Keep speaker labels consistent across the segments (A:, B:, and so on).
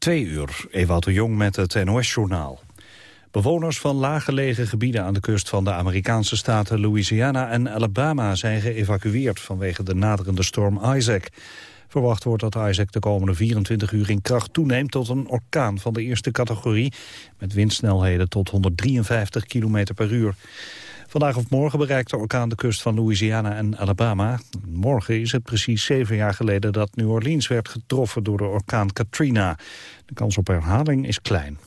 A: Twee uur, Ewout de Jong met het NOS-journaal. Bewoners van laaggelegen gebieden aan de kust van de Amerikaanse staten Louisiana en Alabama zijn geëvacueerd vanwege de naderende storm Isaac. Verwacht wordt dat Isaac de komende 24 uur in kracht toeneemt tot een orkaan van de eerste categorie met windsnelheden tot 153 km per uur. Vandaag of morgen bereikt de orkaan de kust van Louisiana en Alabama. Morgen is het precies zeven jaar geleden dat New Orleans werd getroffen door de orkaan Katrina. De kans op herhaling is klein.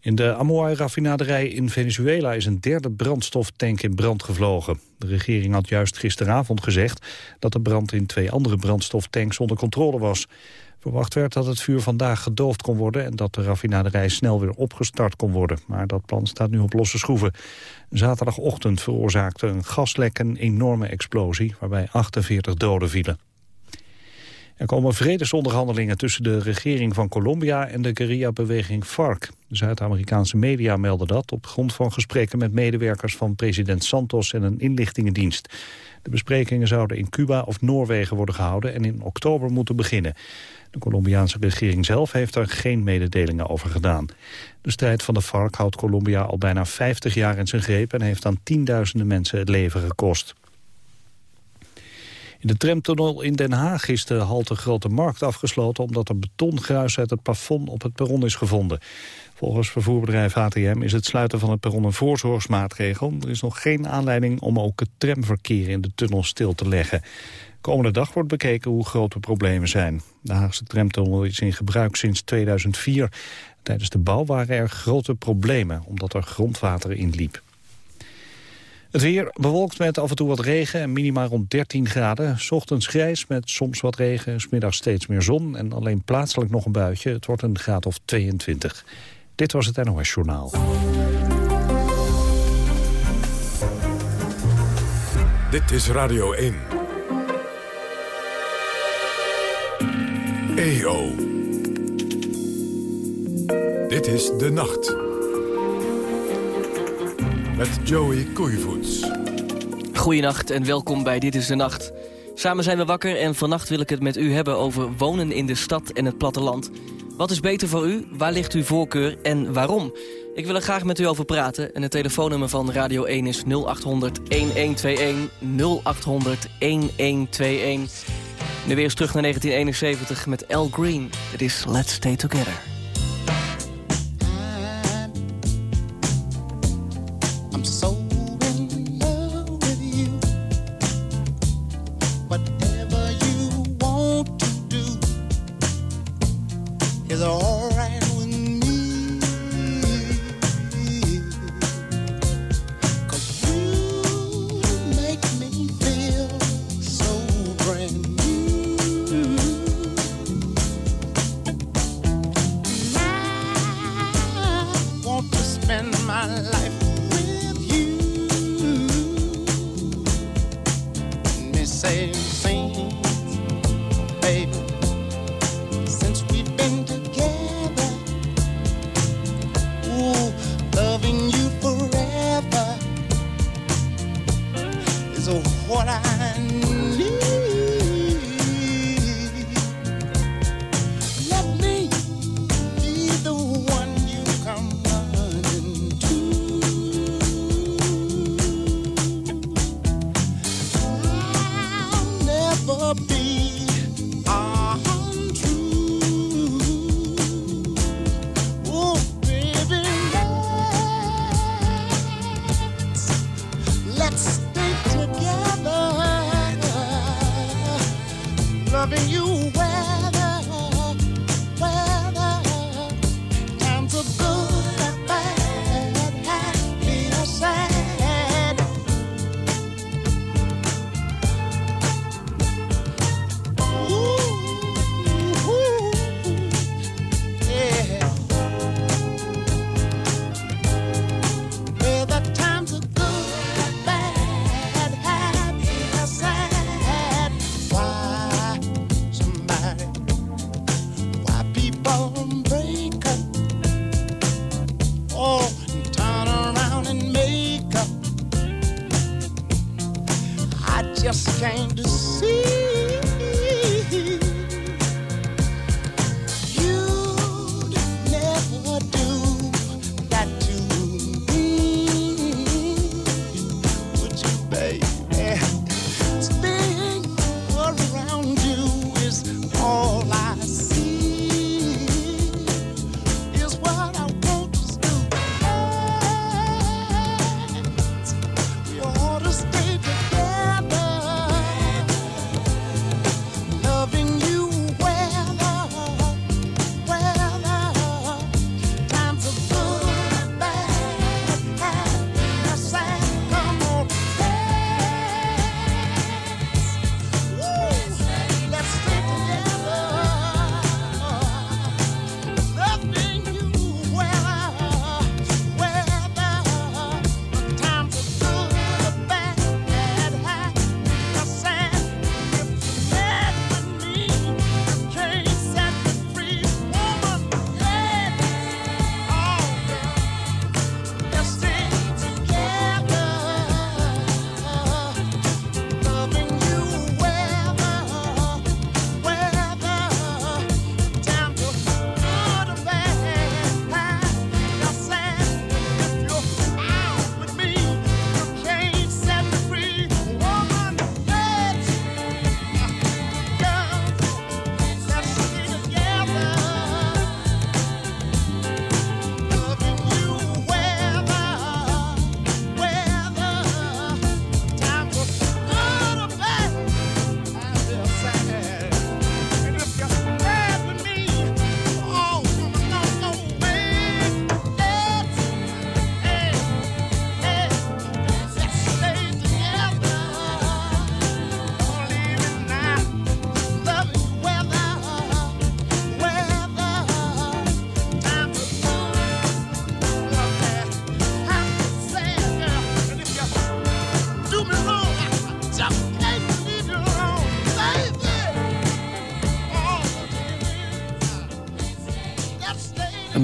A: In de Amoy-raffinaderij in Venezuela is een derde brandstoftank in brand gevlogen. De regering had juist gisteravond gezegd dat de brand in twee andere brandstoftanks onder controle was. Verwacht werd dat het vuur vandaag gedoofd kon worden... en dat de raffinaderij snel weer opgestart kon worden. Maar dat plan staat nu op losse schroeven. Zaterdagochtend veroorzaakte een gaslek een enorme explosie... waarbij 48 doden vielen. Er komen vredesonderhandelingen tussen de regering van Colombia en de guerrilla-beweging FARC. De Zuid-Amerikaanse media melden dat op grond van gesprekken met medewerkers van president Santos en een inlichtingendienst. De besprekingen zouden in Cuba of Noorwegen worden gehouden en in oktober moeten beginnen. De Colombiaanse regering zelf heeft er geen mededelingen over gedaan. De strijd van de FARC houdt Colombia al bijna 50 jaar in zijn greep... en heeft aan tienduizenden mensen het leven gekost. In de tramtunnel in Den Haag is de halte Grote Markt afgesloten... omdat er betongruis uit het plafond op het perron is gevonden. Volgens vervoerbedrijf HTM is het sluiten van het perron een voorzorgsmaatregel. Er is nog geen aanleiding om ook het tramverkeer in de tunnel stil te leggen. Komende dag wordt bekeken hoe groot de problemen zijn. De Haagse tramtunnel is in gebruik sinds 2004. Tijdens de bouw waren er grote problemen, omdat er grondwater in liep. Het weer bewolkt met af en toe wat regen en minima rond 13 graden. Ochtends grijs met soms wat regen, smiddags steeds meer zon... en alleen plaatselijk nog een buitje. Het wordt een graad of 22. Dit was het NOS Journaal.
B: Dit is Radio 1. EO. Dit is De Nacht. Met Joey Koeivoets.
C: Goedenacht en welkom bij Dit is de Nacht. Samen zijn we wakker en vannacht wil ik het met u hebben over wonen in de stad en het platteland. Wat is beter voor u? Waar ligt uw voorkeur en waarom? Ik wil er graag met u over praten en het telefoonnummer van Radio 1 is 0800 1121 0800 1121. Nu weer eens terug naar 1971 met Al Green. Het is Let's Stay Together.
D: same baby.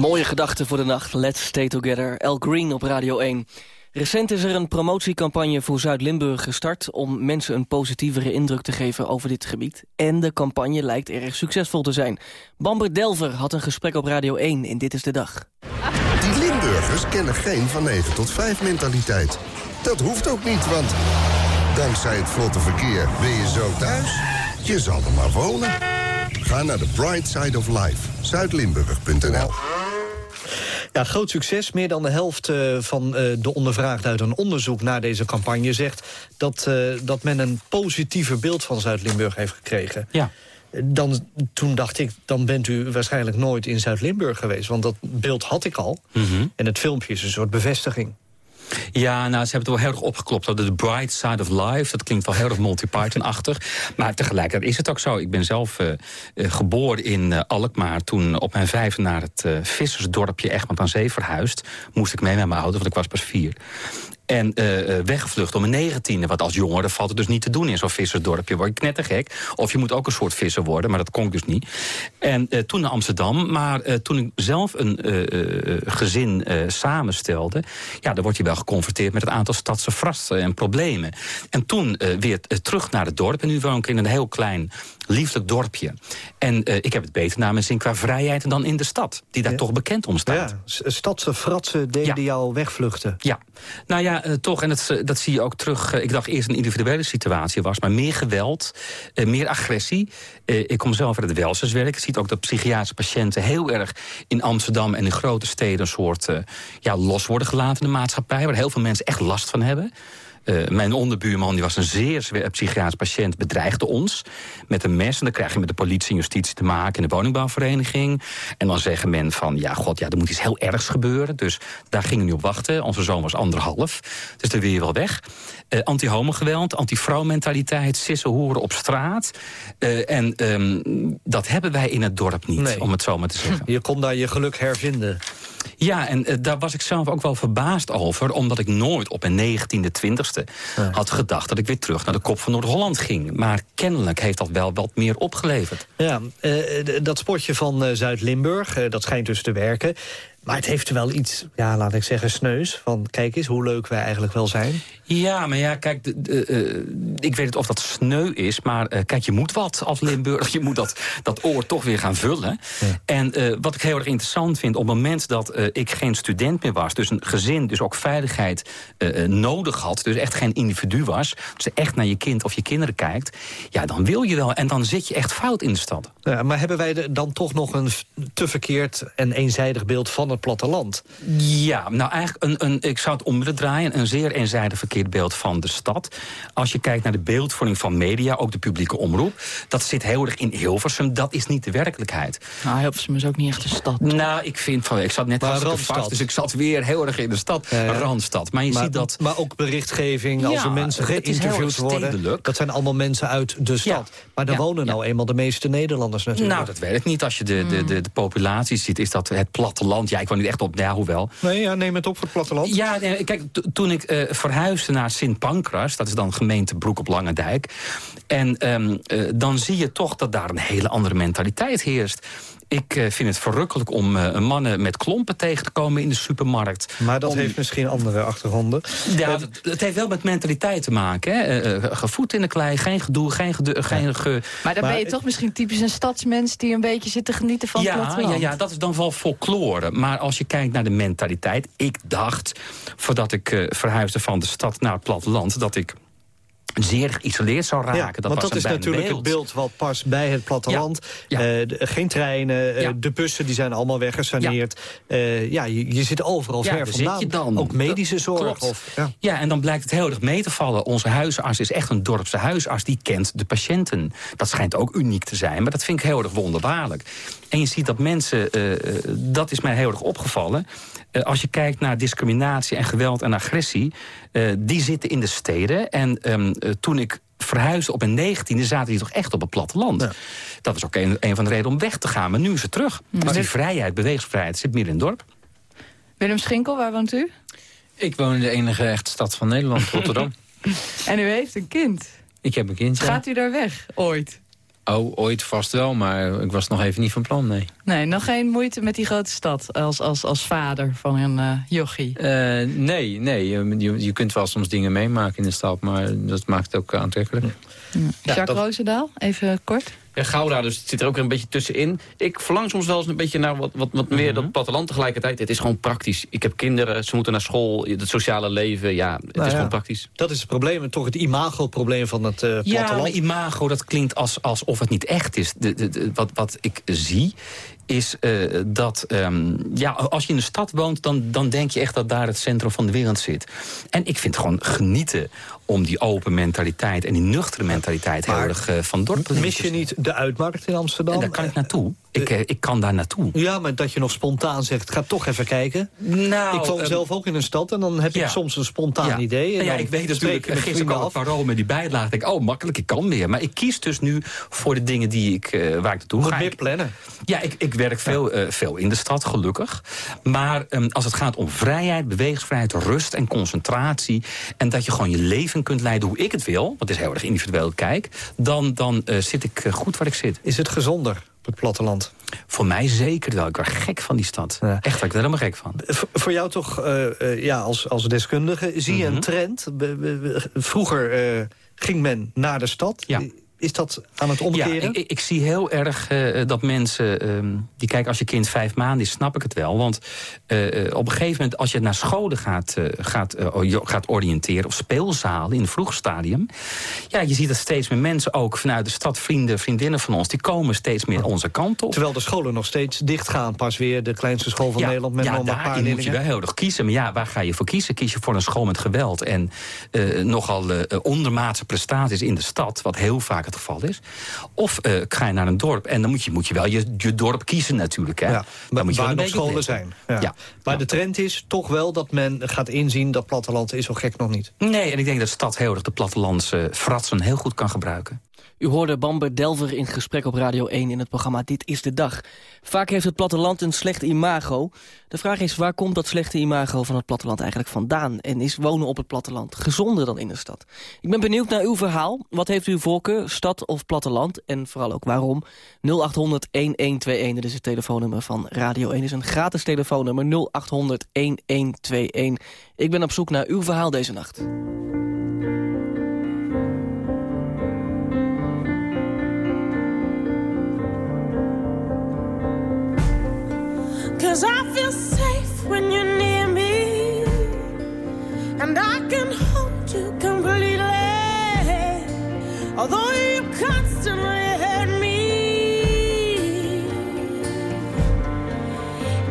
C: Mooie gedachte voor de nacht. Let's stay together. El Green op Radio 1. Recent is er een promotiecampagne voor Zuid-Limburg gestart... om mensen een positievere indruk te geven over dit gebied. En de campagne lijkt erg succesvol te zijn. Bamber Delver had een gesprek op Radio 1 in Dit is de Dag.
D: Die Limburgers kennen geen van 9 tot 5 mentaliteit. Dat hoeft ook niet, want dankzij het vlotte verkeer ben je zo thuis. Je zal er maar wonen. Ga naar de Bright Side of Life. Zuidlimburg.nl
E: ja, groot succes. Meer dan de helft uh, van uh, de ondervraagden uit een onderzoek naar deze campagne zegt dat, uh, dat men een positiever beeld van Zuid-Limburg heeft gekregen.
F: Ja.
E: Dan, toen dacht ik, dan bent u waarschijnlijk nooit in Zuid-Limburg geweest. Want dat beeld had ik al.
F: Mm -hmm.
E: En het filmpje is een soort bevestiging.
F: Ja, nou, ze hebben het wel heel erg opgeklopt. De Bright Side of Life, dat klinkt wel heel erg Monty Python-achtig. Maar tegelijkertijd is het ook zo. Ik ben zelf uh, uh, geboren in uh, Alkmaar. Toen op mijn vijf naar het vissersdorpje Egmond aan Zee verhuisd. Moest ik mee met mijn auto, want ik was pas vier. En uh, weggevlucht om een negentiende. Want als jongere valt het dus niet te doen in zo'n vissersdorpje. Word je knettergek. Of je moet ook een soort visser worden, maar dat kon ik dus niet. En uh, toen naar Amsterdam. Maar toen ik zelf een gezin samenstelde... ja, dan word je wel geconfronteerd met het aantal stadse frasten en problemen. En toen weer terug naar het dorp. En nu woon ik in een heel klein lieflijk dorpje. En uh, ik heb het beter naar mijn zin qua vrijheid dan in de stad. Die daar ja. toch bekend om staat.
E: Ja, stadse fratsen deden ja. jou wegvluchten.
F: Ja, nou ja, uh, toch. En dat, dat zie je ook terug. Uh, ik dacht eerst een individuele situatie was. Maar meer geweld, meer agressie. ik kom zelf uit het welzijnswerk. Je ziet ook dat psychiatrische patiënten heel erg in Amsterdam en in grote steden... een soort ja, los worden gelaten in de maatschappij. Waar heel veel mensen echt last van hebben. Uh, mijn onderbuurman die was een zeer psychiatrisch patiënt, bedreigde ons met een mes. En dan krijg je met de politie en justitie te maken in de woningbouwvereniging. En dan zeggen men van, ja god, ja, er moet iets heel ergs gebeuren. Dus daar gingen we nu op wachten. Onze zoon was anderhalf, dus dan wil je wel weg. Uh, Anti-homogeweld, anti-vrouwmentaliteit, sissen, hoeren op straat. Uh, en um, dat hebben wij in het dorp niet,
E: nee.
F: om het zo maar te zeggen.
E: Je kon daar je geluk hervinden.
F: Ja, en uh, daar was ik zelf ook wel verbaasd over... omdat ik nooit op mijn 19e, 20e had gedacht... dat ik weer terug naar de kop van Noord-Holland ging. Maar kennelijk heeft dat wel wat meer opgeleverd.
E: Ja, uh, dat sportje van uh, Zuid-Limburg, dat schijnt dus te werken... Maar het heeft wel iets, ja, laat ik zeggen, sneus. Van kijk eens hoe leuk wij eigenlijk wel zijn.
F: Ja, maar ja, kijk, de, de, uh, ik weet niet of dat sneu is... maar uh, kijk, je moet wat als Limburg. Je moet dat, dat oor toch weer gaan vullen. Ja. En uh, wat ik heel erg interessant vind... op het moment dat ik geen student meer was... dus een gezin dus ook veiligheid nodig had... dus echt geen individu was... dus echt naar je kind of je kinderen kijkt... ja, dan wil je wel en dan zit je echt fout in de stad.
E: Ja, maar hebben wij dan toch nog een te verkeerd en eenzijdig beeld van het platteland?
F: Ja, nou eigenlijk, een, een, ik zou het om willen draaien... een zeer eenzijdig verkeerd beeld van de stad. Als je kijkt naar de beeldvorming van media, ook de publieke omroep... dat zit heel erg in Hilversum, dat is niet de werkelijkheid.
G: Nou, Hilversum is ook niet echt een stad.
F: Nou, ik vind van, ik zat net hartstikke vast, dus ik zat weer heel erg in de stad. Ja, ja. Randstad. Maar je
E: maar,
F: ziet dat...
E: Maar ook berichtgeving, ja, als er mensen geïnterviewd worden... dat zijn allemaal mensen uit de stad. Maar daar wonen nou eenmaal de meeste Nederlanders natuurlijk.
F: Nou, dat weet ik niet. Als je de, de, de, de populatie ziet, is dat het platteland... Ja, ik kwam niet echt op, ja, hoewel.
E: Nee, ja, neem het op voor het platteland.
F: Ja, nee, kijk, toen ik uh, verhuisde naar Sint Pancras, dat is dan gemeente Broek op Lange Dijk. En um, uh, dan zie je toch dat daar een hele andere mentaliteit heerst. Ik uh, vind het verrukkelijk om uh, mannen met klompen tegen te komen in de supermarkt.
E: Maar dat
F: om...
E: heeft misschien andere achtergronden.
F: Ja, het, het heeft wel met mentaliteit te maken. Hè? Uh, gevoed in de klei, geen gedoe, geen gedoe. Geen ge...
G: Maar dan maar, ben je toch misschien typisch een stadsmens... die een beetje zit te genieten van
F: ja,
G: het platteland.
F: Ja, ja, dat is dan wel folklore. Maar als je kijkt naar de mentaliteit... Ik dacht, voordat ik verhuisde van de stad naar het platteland... dat ik zeer geïsoleerd zou raken.
E: Ja,
F: dat
E: want
F: was
E: dat is natuurlijk
F: beeld.
E: het beeld wat past bij het platteland.
F: Ja,
E: ja. Uh, de, geen treinen, uh,
F: ja.
E: de bussen die zijn allemaal weggesaneerd. Ja, uh, ja je, je, zit overal ver vandaan.
F: Je dan.
E: Ook medische zorg. Of,
F: ja. ja, en dan blijkt het heel erg mee te vallen. Onze huisarts is echt een dorpse huisarts. Die kent de patiënten. Dat schijnt ook uniek te zijn. Maar dat vind ik heel erg wonderbaarlijk. En je ziet dat mensen, dat is mij heel erg opgevallen... Uh, als je kijkt naar discriminatie en geweld en agressie... Uh, die zitten in de steden. En um, uh, toen ik verhuisde op een negentiende zaten die toch echt op het platteland. Ja. Dat was ook een, een van de redenen om weg te gaan. Maar nu is het terug. Dus die vrijheid, bewegingsvrijheid zit meer in het dorp.
G: Willem Schinkel, waar woont u?
H: Ik woon in de enige echte stad van Nederland, Rotterdam.
G: en u heeft een kind?
H: Ik heb een kind, ja.
G: Gaat u daar weg, ooit?
H: Oh, ooit vast wel, maar ik was nog even niet van plan, nee.
G: Nee, nog geen moeite met die grote stad als, als, als vader van een uh, jochie?
H: Uh, nee, nee. Je, je kunt wel soms dingen meemaken in de stad, maar dat maakt het ook aantrekkelijk.
G: Ja. Jacques dat... Roosendaal, even kort.
I: Ja, Gouda, dus het zit er ook een beetje tussenin. Ik verlang soms wel eens een beetje naar wat, wat, wat meer dat platteland tegelijkertijd. Het is gewoon praktisch. Ik heb kinderen, ze moeten naar school, het sociale leven. Ja, het
E: nou
I: is gewoon praktisch.
E: Dat is het probleem, toch het imago-probleem van het uh, platteland.
F: Ja, maar imago, dat klinkt als, alsof het niet echt is. De, de, de, wat, wat ik zie, is uh, dat um, ja, als je in de stad woont... Dan, dan denk je echt dat daar het centrum van de wereld zit. En ik vind gewoon genieten om die open mentaliteit en die nuchtere mentaliteit heel erg uh, van dorp
E: Mis je niet de uitmarkt in Amsterdam?
F: En daar kan ik naartoe. Ik, uh, ik kan daar naartoe.
E: Ja, maar dat je nog spontaan zegt, ga toch even kijken.
F: Nou,
E: ik woon um, zelf ook in een stad en dan heb
F: ja.
E: ik soms een spontaan
F: ja.
E: idee. En
F: ja, ik weet natuurlijk, gisteren kwam het parool met die bijlage. denk ik, oh makkelijk, ik kan weer. Maar ik kies dus nu voor de dingen die ik, uh, waar ik naartoe
E: Moet
F: ga.
E: meer plannen.
F: Ja, ik, ik werk veel, veel in de stad, gelukkig. Maar um, als het gaat om vrijheid, bewegingsvrijheid, rust en concentratie... en dat je gewoon je leven kunt leiden hoe ik het wil... want het is heel erg individueel kijk... dan, dan uh, zit ik uh, goed waar ik zit.
E: Is het gezonder, op het platteland?
F: Voor mij zeker wel. Ik word gek van die stad. Ja. Echt, ik ben er helemaal gek van.
E: V voor jou toch, uh, ja, als, als deskundige, zie je mm -hmm. een trend? Vroeger ging men naar de stad...
F: Ja.
E: Is dat aan het omkeren?
F: Ja, ik, ik zie heel erg uh, dat mensen... Uh, die kijken, als je kind vijf maanden is, snap ik het wel. Want uh, op een gegeven moment, als je naar scholen gaat, gaat, gaat oriënteren... of speelzalen in het vroeg stadium... ja, je ziet dat steeds meer mensen ook vanuit de stad... vrienden, vriendinnen van ons, die komen steeds meer onze kant op.
E: Terwijl de scholen nog steeds dicht gaan. Pas weer de kleinste school van
F: ja,
E: Nederland met
F: ja,
E: nog paar
F: moet je wel heel erg kiezen. Maar ja, waar ga je voor kiezen? Kies je voor een school met geweld... en nogal ondermaatse prestaties in de stad... wat heel vaak het geval is. Of uh, ga je naar een dorp en dan moet je, moet je wel je, je dorp kiezen natuurlijk. Hè.
E: Ja,
F: dan moet je
E: waar nog scholen zijn. Ja. Ja. Maar ja. de trend is toch wel dat men gaat inzien... dat platteland is zo gek nog niet.
F: Nee, en ik denk dat de stad heel erg de plattelandse fratsen heel goed kan gebruiken.
C: U hoorde Bamber Delver in gesprek op Radio 1 in het programma Dit is de Dag. Vaak heeft het platteland een slecht imago. De vraag is, waar komt dat slechte imago van het platteland eigenlijk vandaan? En is wonen op het platteland gezonder dan in de stad? Ik ben benieuwd naar uw verhaal. Wat heeft u voorkeur, stad of platteland? En vooral ook waarom? 0800-1121, dat is het telefoonnummer van Radio 1. Dat is een gratis telefoonnummer, 0800-1121. Ik ben op zoek naar uw verhaal deze nacht.
J: Cause I feel safe when you're near me. And I can hold you completely. Although you constantly hurt me.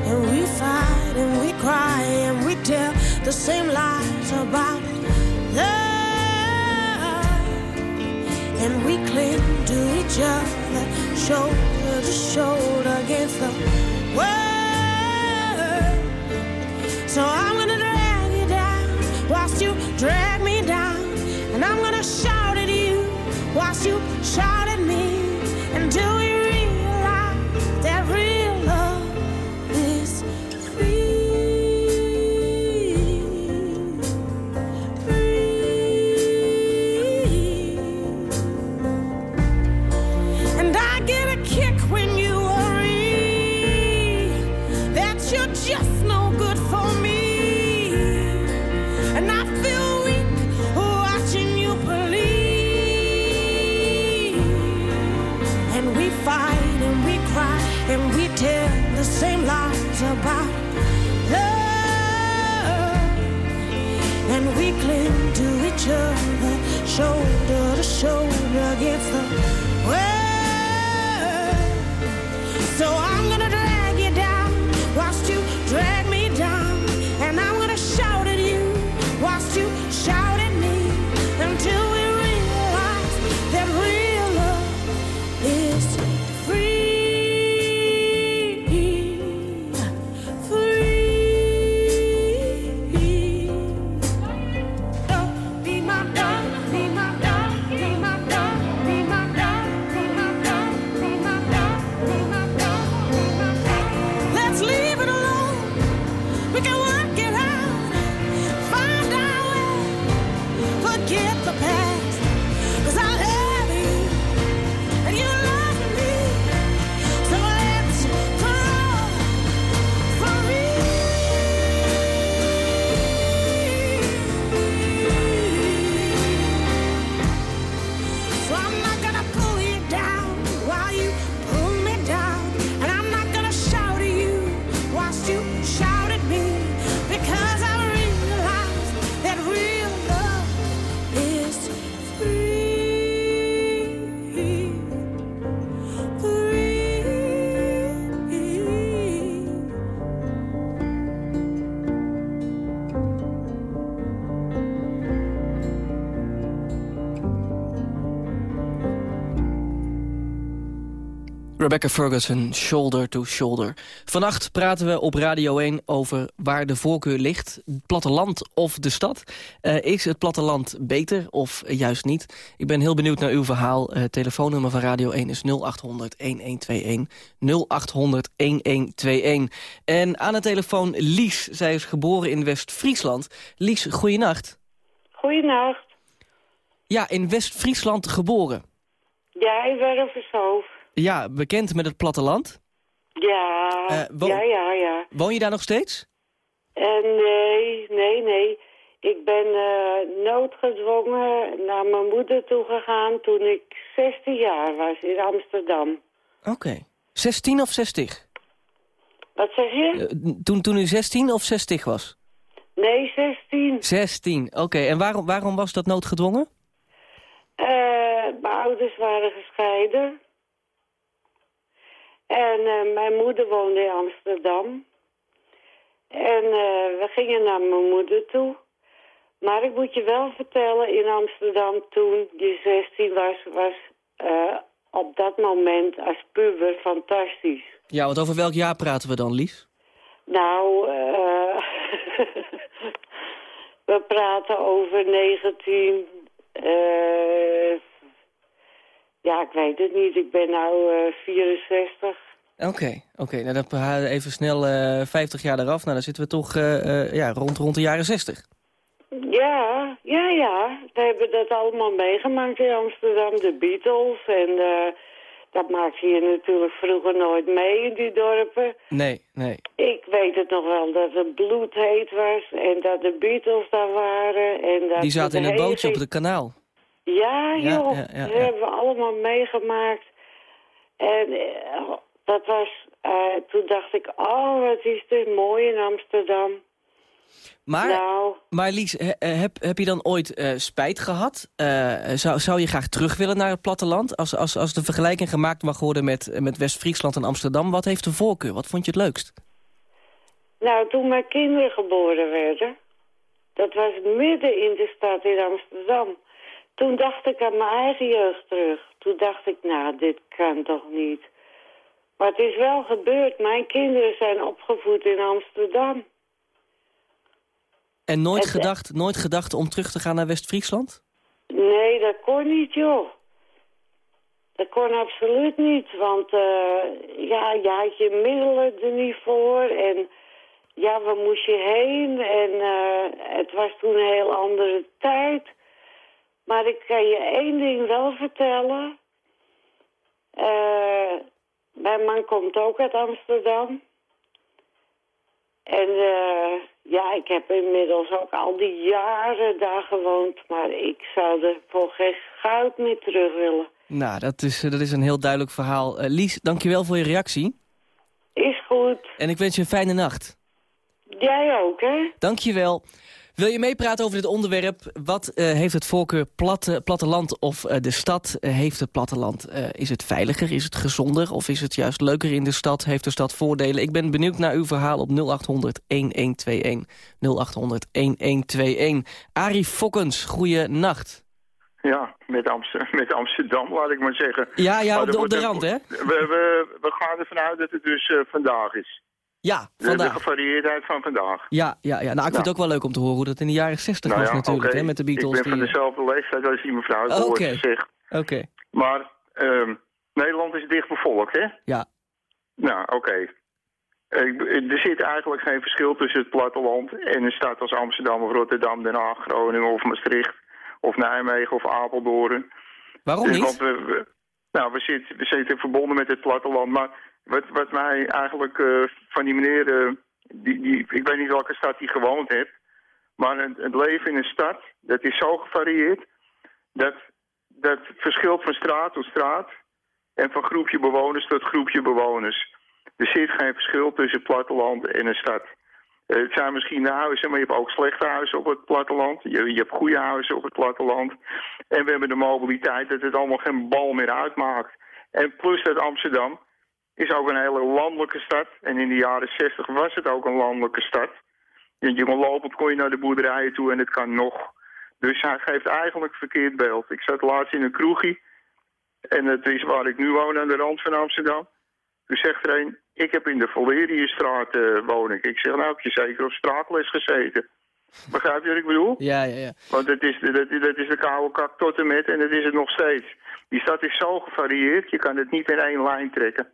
J: And we fight and we cry and we tell the same lies about love. And we cling to each other Shoulder to shoulder against the world so I'm gonna drag you down whilst you drag me down. And I'm gonna shout at you whilst you shout each other, shoulder to shoulder against the world. So
C: Rebecca Ferguson, Shoulder to Shoulder. Vannacht praten we op Radio 1 over waar de voorkeur ligt. Het platteland of de stad. Uh, is het platteland beter of juist niet? Ik ben heel benieuwd naar uw verhaal. Uh, telefoonnummer van Radio 1 is 0800 1121. 0800 1121. En aan de telefoon Lies. Zij is geboren in West-Friesland. Lies, goeienacht.
K: Goeienacht.
C: Ja, in West-Friesland geboren.
K: Ja, in Wervershoofd.
C: Ja, bekend met het platteland?
K: Ja,
C: Uh,
K: ja, ja, ja.
C: Woon je daar nog steeds?
K: En nee, nee, nee. Ik ben eh, noodgedwongen naar mijn moeder toe gegaan toen ik 16 jaar was in Amsterdam.
C: Oké. 16 of 60?
K: Wat zeg je?
C: Uh, toen, toen u 16 of 60 was?
K: Nee, 16.
C: 16, oké. En waarom, waarom was dat noodgedwongen?
K: Uh, mijn ouders waren gescheiden. En uh, mijn moeder woonde in Amsterdam. En uh, we gingen naar mijn moeder toe. Maar ik moet je wel vertellen, in Amsterdam toen je 16 was, was uh, op dat moment als puber fantastisch.
C: Ja, want over welk jaar praten we dan, Lies?
K: Nou, we praten over 19... Ja, ik weet het niet. Ik ben nu uh, 64.
C: Oké, oké. Okay. Nou, dan even snel uh, 50 jaar eraf. Nou, dan zitten we toch uh, ja, rond, rond de jaren 60.
K: Ja, ja, ja. We hebben dat allemaal meegemaakt in Amsterdam. De Beatles en dat maakte je natuurlijk vroeger nooit mee in die dorpen.
C: Nee, nee.
K: Ik weet het nog wel dat het bloedheet was en dat de Beatles daar waren. En dat
C: die zaten in het bootje op het kanaal.
K: Ja, joh, ja, ja, ja, dat hebben we allemaal meegemaakt. En uh, dat was, uh, toen dacht ik, oh, wat is dit mooi in Amsterdam.
C: Maar,
K: nou,
C: maar Lies, he, heb, heb je dan ooit uh, spijt gehad? zou, zou je graag terug willen naar het platteland? Als, als, als de vergelijking gemaakt mag worden met, met West-Friesland en Amsterdam, wat heeft de voorkeur? Wat vond je het leukst?
K: Nou, toen mijn kinderen geboren werden, dat was midden in de stad in Amsterdam. Toen dacht ik aan mijn eigen jeugd terug. Toen dacht ik, nou, dit kan toch niet. Maar het is wel gebeurd. Mijn kinderen zijn opgevoed in Amsterdam.
C: En nooit, gedacht, nooit gedacht om terug te gaan naar West-Friesland?
K: Nee, dat kon niet, joh. Dat kon absoluut niet, want uh, ja, je had je middelen er niet voor en ja, waar moest je heen? En uh, het was toen een heel andere tijd. Maar ik kan je één ding wel vertellen. Uh, mijn man komt ook uit Amsterdam. En uh, ja, ik heb inmiddels ook al die jaren daar gewoond. Maar ik zou er voor geen goud meer terug willen.
C: Nou, dat is, dat is een heel duidelijk verhaal. Uh, Lies, dankjewel voor je reactie.
K: Is goed.
C: En ik wens je een fijne nacht.
K: Jij ook, hè?
C: Dankjewel. Wil je meepraten over dit onderwerp? Wat uh, heeft het voorkeur platte, platteland of uh, de stad? Uh, heeft het platteland, is het veiliger, is het gezonder... of is het juist leuker in de stad? Heeft de stad voordelen? Ik ben benieuwd naar uw verhaal op 0800-1121. 0800-1121. Arie Fokkens, goeie nacht.
L: Ja, met, Amsterdam, met Amsterdam, laat ik maar zeggen.
C: Ja, ja op de, op de rand, hè?
L: We, we, we gaan ervan uit dat het dus vandaag is.
C: Ja, vandaag.
L: De gevarieerdheid van vandaag.
C: Ja, ja, ja. nou ik vind het ook wel leuk om te horen hoe dat in de jaren 60
L: nou
C: was
L: ja,
C: natuurlijk,
L: okay.
C: hè, met de Beatles.
L: Ik ben van
C: die...
L: dezelfde leeftijd als die mevrouw,
C: Oké.
L: okay. zegt.
C: Oké.
L: Maar um, Nederland is dicht bevolkt, hè?
C: Ja.
L: Nou, oké. Okay. Er zit eigenlijk geen verschil tussen het platteland en een stad als Amsterdam of Rotterdam, Den Haag, Groningen of Maastricht of Nijmegen of Apeldoorn.
C: Waarom
L: dus,
C: niet?
L: Want we, we, nou, we zitten, we zitten verbonden met het platteland, maar wat, wat mij eigenlijk uh, van die meneer... Uh, die, die, ik weet niet welke stad hij gewoond heeft. Maar het, het, leven in een stad, dat is zo gevarieerd. Dat, dat verschilt van straat tot straat. En van groepje bewoners tot groepje bewoners. Er zit geen verschil tussen platteland en een stad. Uh, het zijn misschien de huizen, maar je hebt ook slechte huizen op het platteland. Je, je hebt goede huizen op het platteland. En we hebben de mobiliteit dat het allemaal geen bal meer uitmaakt. En plus dat Amsterdam is ook een hele landelijke stad. En in de jaren 60 was het ook een landelijke stad. Je kon lopend kon je naar de boerderijen toe en het kan nog. Dus hij geeft eigenlijk verkeerd beeld. Ik zat laatst in een kroegie. En het is waar ik nu woon aan de rand van Amsterdam. Toen zegt er een, ik heb in de Valeriusstraat uh, woon ik. Ik zeg, nou heb je zeker op straatles gezeten. Begrijp je wat ik bedoel?
C: Ja, ja, ja.
L: Want het is, dat, dat is de koude kak tot en met en dat is het nog steeds. Die stad is zo gevarieerd, je kan het niet in één lijn trekken.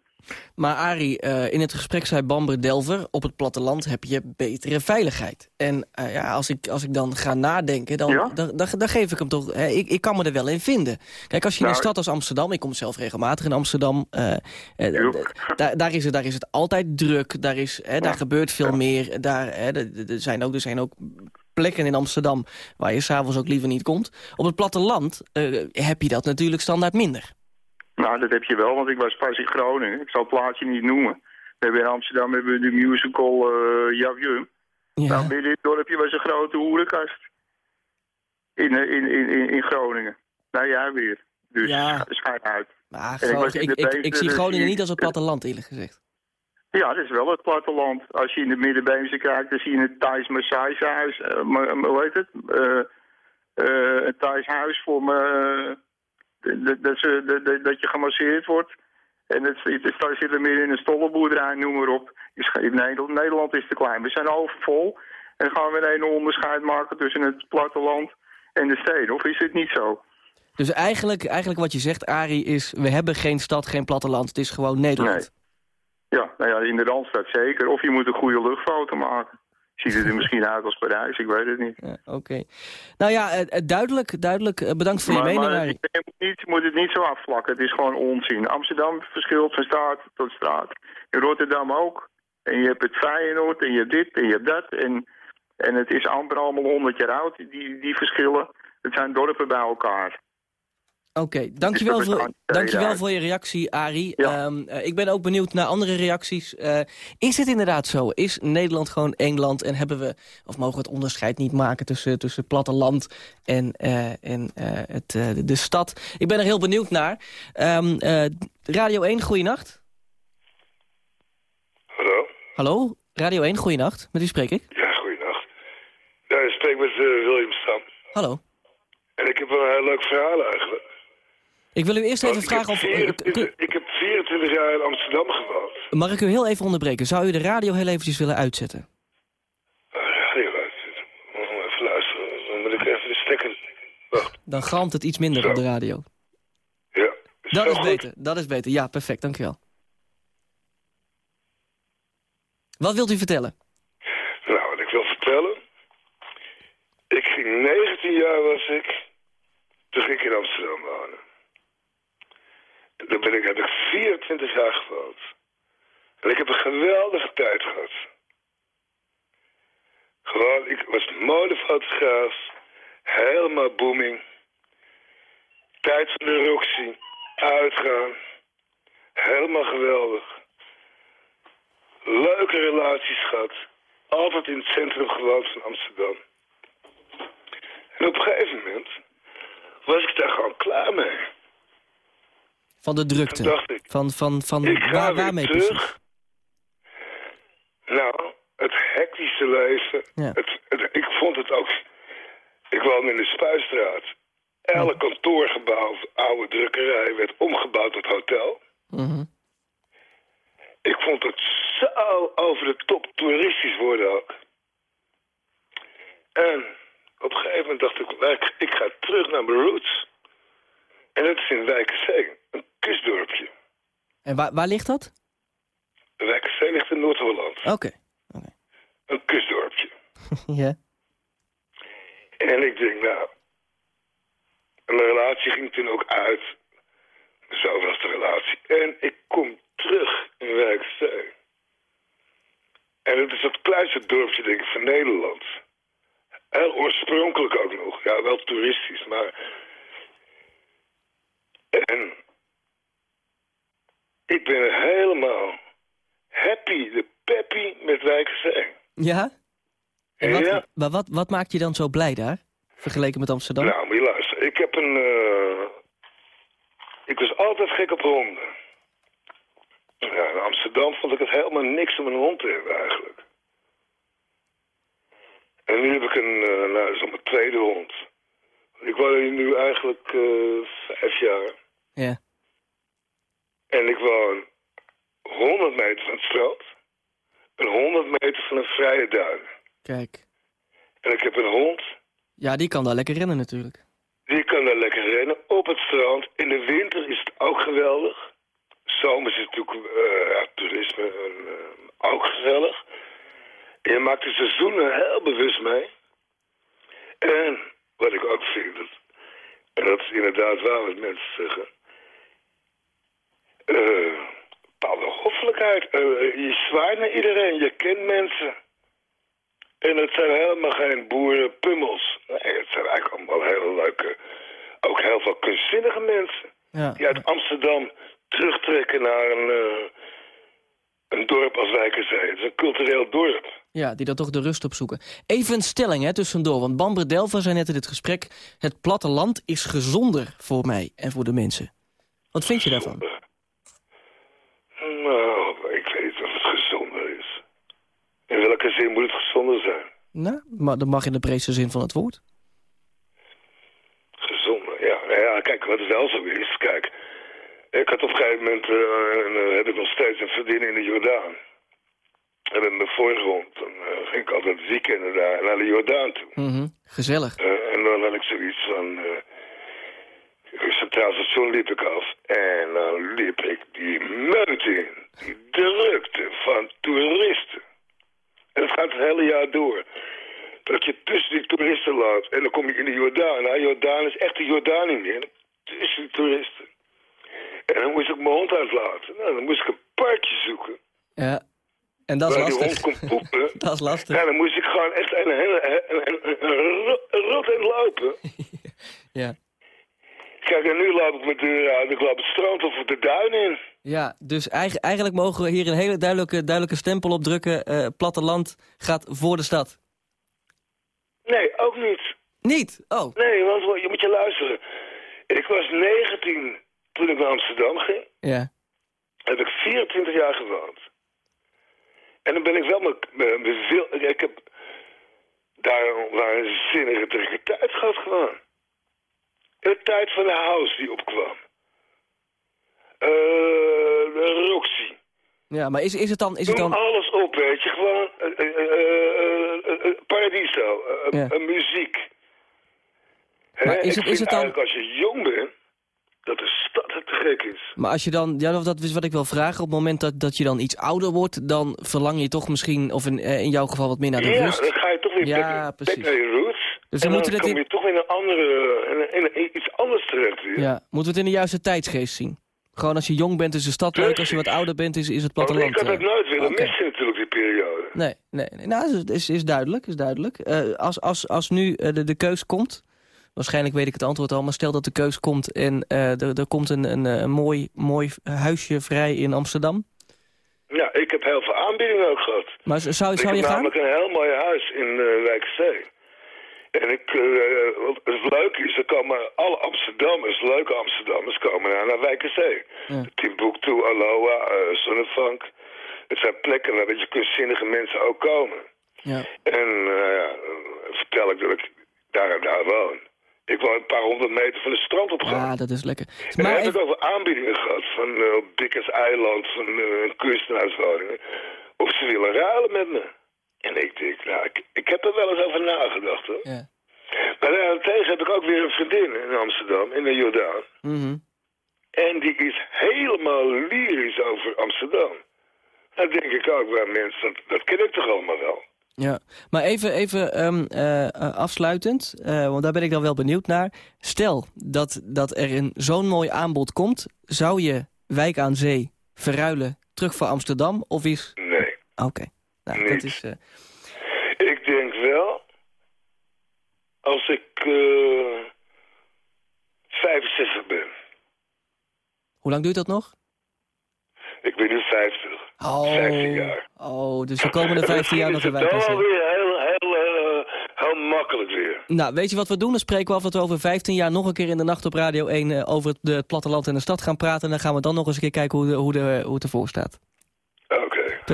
C: Maar Arie, uh, in het gesprek zei Bamber Delver... op het platteland heb je betere veiligheid. En uh, ja, als, ik, als ik dan ga nadenken, dan,
L: Ja?
C: dan, dan, dan geef ik hem toch... Hè, ik, ik kan me er wel in vinden. Kijk, als je in een
L: Nou,
C: stad als Amsterdam... ik kom zelf regelmatig in Amsterdam... eh, eh, daar, daar, is het, daar is het altijd druk. Daar, is, hè, daar gebeurt veel meer. Daar, hè, er, zijn ook, er zijn ook plekken in Amsterdam... waar je s'avonds ook liever niet komt. Op het platteland eh, heb je dat natuurlijk standaard minder.
L: Nou, dat heb je wel, want ik was pas in Groningen. Ik zal het plaatsje niet noemen. We hebben in Amsterdam hebben we de musical uh, Javjum. Nou, binnen dit dorpje was een grote hoerenkast. In, eh, in, in, in, in Groningen. Nou ja, weer. Dus
C: Ja.
L: schijn uit.
C: Maar
L: ik
C: zie
L: dus
C: Groningen niet als het platteland, eerlijk gezegd.
L: Ja, dat is wel het platteland. Als je in de Middenbeemse kijkt, dan zie je het Thais Massage-huis. eh, maar- maar hoe heet het? Eh, eh, een Thais huis voor me... dat, dat, ze- dat, dat- dat je gemasseerd wordt. En het, het, het, daar zit er meer in een stollenboerderij, noem maar op. Is, Nederland, Nederland is te klein. We zijn overvol. En dan gaan we een onderscheid maken tussen het platteland en de steden. Of is het niet zo?
C: Dus eigenlijk, eigenlijk wat je zegt, Arie, is... we hebben geen stad, geen platteland. Het is gewoon Nederland.
L: Ja, nou ja, in de Randstad zeker. Of je moet een goede luchtfoto maken. Ziet het er misschien uit als Parijs, ik weet het niet.
C: Ja, Oké. Nou ja, eh, eh, duidelijk, duidelijk. Eh, Bedankt voor je mening,
L: maar je moet, niet, moet het niet zo afvlakken. Het is gewoon onzin. Amsterdam verschilt van straat tot straat. In Rotterdam ook. En je hebt het Feyenoord en je hebt dit en je hebt dat. En, en het is amper allemaal 100 jaar oud, die, die verschillen. Het zijn dorpen bij elkaar.
C: Oké, dankjewel, voor, dankjewel voor je reactie, Arie. Ehm, eh, ik ben ook benieuwd naar andere reacties. Eh, is het inderdaad zo? Is Nederland gewoon één land en hebben we, of mogen we het onderscheid niet maken tussen, tussen platteland en, eh, en eh, het, eh, de stad? Ik ben er heel benieuwd naar. Ehm, eh, Radio 1, goeienacht.
M: Hallo?
C: Hallo, Radio 1, goeienacht. Met wie spreek ik?
M: Ja, goeienacht. Ja, ik spreek met eh, William Stam.
C: Hallo.
M: En ik heb wel een heel leuk verhaal eigenlijk.
C: Ik wil u eerst even
M: Want
C: vragen of...
M: ik,
C: eh,
M: heb
C: k-
M: 24 ik heb 24 jaar in Amsterdam gewoond.
C: Mag ik u heel even onderbreken? Zou u de radio heel eventjes willen uitzetten?
M: Uh, radio uitzetten. Moet ik even luisteren. Dan moet ik even de stekker... Wacht.
C: Dan galmt het iets minder op de radio.
M: Ja.
C: Dat is beter, dat is beter. Ja, perfect, dankjewel. Wat wilt u vertellen?
M: Nou, wat ik wil vertellen... Ik ging 19 jaar was ik... Toen ging ik in Amsterdam wonen. Daar ben ik, heb ik 24 jaar gewoond. En ik heb een geweldige tijd gehad. Gewoon, ik was modefotograaf. Helemaal booming. Tijd van de Roxy. Uitgaan. Helemaal geweldig. Leuke relaties gehad. Altijd in het centrum gewoond van Amsterdam. En op een gegeven moment was ik daar gewoon klaar mee.
C: Van de drukte.
M: Toen dacht ik,
C: Van, van, van
M: ik ga
C: waar, waarmee
M: terug.
C: precies?
M: Nou, het hectische leven.
C: Ja.
M: Het, het- ik vond het ook... Ik woonde in de Spuistraat. Elk kantoorgebouw, oude drukkerij, werd omgebouwd tot hotel.
C: Mhm.
M: Ik vond het zo over de top toeristisch worden ook. En op een gegeven moment dacht ik, ik, ga terug naar mijn roots. En dat is in Wijkenzee, kustdorpje.
C: En waar, waar ligt dat?
M: Wijkenzee ligt in Noord-Holland.
C: Oké.
M: Een kustdorpje.
C: ja.
M: En ik denk, nou... Mijn relatie ging toen ook uit. Zo was de relatie. En ik kom terug in Wijkenzee. En het is het kleinste dorpje, denk ik, van Nederland. Heel oorspronkelijk ook nog. Ja, wel toeristisch, maar... En... Ik ben helemaal happy, de peppy met Wijkenzee.
C: Ja? En wat,
M: Ja.
C: Maar wat, wat maakt je dan zo blij daar? Vergeleken met Amsterdam?
M: Nou, moet je luisteren. Ik heb een... eh, Ik was altijd gek op honden. Ja, in Amsterdam vond ik het helemaal niks om een hond te hebben eigenlijk. En nu heb ik een... eh, nou, dat is mijn tweede hond. Ik woon hier nu eigenlijk eh, vijf jaar.
C: Ja.
M: En ik woon 100 meter van het strand. En 100 meter van een vrije duin.
C: Kijk.
M: En ik heb een hond,
C: Ja, die kan daar lekker rennen natuurlijk.
M: die kan daar lekker rennen op het strand. In de winter is het ook geweldig. Zomers is het natuurlijk eh, ja, toerisme eh, ook gezellig. En je maakt de seizoenen heel bewust mee. En wat ik ook vind, dat, en dat is inderdaad waar wat mensen zeggen. Eh bepaalde hoffelijkheid. Eh, je zwaait naar iedereen, je kent mensen. En het zijn helemaal geen boerenpummels. Nee, het zijn eigenlijk allemaal hele leuke, ook heel veel kunstzinnige mensen.
C: Ja.
M: Die uit Amsterdam terugtrekken naar een, eh, een dorp als Wijkerzee. Het is een cultureel dorp.
C: Ja, die dan toch de rust opzoeken. Even een stelling hè, tussendoor, want Bambre Delva zei net in dit gesprek... het platteland is gezonder voor mij en voor de mensen. Wat vind je daarvan?
M: Nou, ik weet of het gezonder is. In welke zin moet het gezonder zijn?
C: Nou, maar dat mag in de breedste zin van het woord.
M: Gezonder, ja. Nou ja, kijk, wat wel zo is, kijk. Ik had op een gegeven moment, en dan heb ik nog steeds een vriendin in de Jordaan. En in de vorige rond, dan eh, ging ik altijd weekenden daar naar de Jordaan toe.
C: Mhm, Gezellig.
M: En dan had ik zoiets van... Centraal station liep ik af. En dan liep ik die meute in. Die drukte van toeristen. En dat gaat het hele jaar door. Dat je tussen die toeristen loopt. En dan kom je in de Jordaan. Nou, Jordaan is echt de Jordaan niet meer. Tussen die toeristen. En dan moest ik mijn hond uitlaten. Nou, dan moest ik een parkje zoeken.
C: Ja, en dat is
M: waar die
C: lastig.
M: hond kon poepen.
C: dat is lastig.
M: Ja, dan moest ik gewoon echt een, hele een, een, een, rot in lopen.
C: Ja.
M: Kijk, en nu loop ik met de, uit, ik loop het strand of de duin in.
C: Ja, dus eigen- eigenlijk mogen we hier een hele duidelijke, duidelijke stempel op drukken. eh, platteland gaat voor de stad.
M: Nee, ook niet.
C: Niet? Oh.
M: Nee, want je moet je luisteren. Ik was 19 toen ik naar Amsterdam ging.
C: Ja.
M: Heb ik 24 jaar gewoond. En dan ben ik wel mijn, Ik heb daar een waanzinnige drukke tijd gehad gewoon. De tijd van de house die opkwam. De Roxy.
C: Ja, maar is, is het dan... Is het dan...
M: alles op, weet je. Gewoon eh, Paradiso.
C: Ja.
M: muziek. Hè,
C: Maar is het- is het dan-
M: als je jong bent, dat de stad het te gek is.
C: Maar als je dan, ja, dat is wat ik wil vragen. Op het moment dat, dat je dan iets ouder wordt, dan verlang je toch misschien, of in, eh, in jouw geval wat meer naar de
M: ja,
C: rust.
M: dan ga je toch weer
C: Ja,
M: back, back
C: precies.
M: naar je roots.
C: Dus
M: dan
C: moeten
M: kom
C: in-
M: je toch in een andere, in, in iets anders terecht weer.
C: Ja, moeten we het in de juiste tijdsgeest zien? Gewoon als je jong bent is de stad leuk, als je wat ouder bent is, is het platteland.
M: ik had het
C: eh,
M: nooit willen
C: oké.
M: missen natuurlijk, die periode.
C: Nee, nee, nee. Nou, is, is, is duidelijk, is duidelijk. Eh, als, als, als nu eh, de, de keus komt, waarschijnlijk weet ik het antwoord al, maar stel dat de keus komt en er, er komt een, een, een mooi, mooi huisje vrij in Amsterdam.
M: Ja, ik heb heel veel aanbiedingen ook gehad.
C: Maar zou, zou
M: ik
C: je
M: heb
C: gaan?
M: namelijk een heel mooi huis in uh. En ik, eh, wat het leuke is, er komen alle Amsterdammers, leuke Amsterdammers, komen naar, naar Wijkerzee.
C: Ja.
M: Timbuktu, Aloha, uh, Zonnevank. Het zijn plekken waar beetje kunstzinnige mensen ook komen.
C: Ja.
M: En uh, vertel ik dat ik daar en daar woon. Ik woon een paar honderd meter van het strand op
C: Ja, dat is lekker.
M: en
C: Maar
M: heb
C: even-
M: ik over aanbiedingen gehad van uh, op Dikkers Eiland, van uh, een kunstenaarswoningen. Of ze willen ruilen met me. En ik denk, nou, ik, ik heb er wel eens over nagedacht hoor.
C: Ja.
M: Maar daarentegen heb ik ook weer een vriendin in Amsterdam, in de Jordaan.
C: Mhm.
M: En die is helemaal lyrisch over Amsterdam. Dat denk ik ook bij mensen, dat, dat ken ik toch allemaal wel.
C: Ja, maar even, even ehm, eh, eh, afsluitend, eh, want daar ben ik dan wel benieuwd naar. Stel dat, dat er een zo'n mooi aanbod komt, zou je Wijk aan Zee verruilen terug voor Amsterdam? Of is...
M: Nee.
C: Oké, nou, dat is... eh,
M: Ik denk wel, als ik eh 65 ben.
C: hoe lang duurt dat nog?
M: Ik ben nu 50.
C: Oh,
M: 15 jaar.
C: oh dus de komende 15 jaar nog
M: is
C: in
M: het
C: Wijk aan
M: dan
C: Zee.
M: weer heel, heel, heel, heel makkelijk weer.
C: Nou, weet je wat we doen? Dan spreken we af dat we over 15 jaar nog een keer in de nacht op Radio 1 eh, over het, de- het platteland en de stad gaan praten. En dan gaan we dan nog eens een keer kijken hoe, de, hoe, de, hoe het ervoor staat.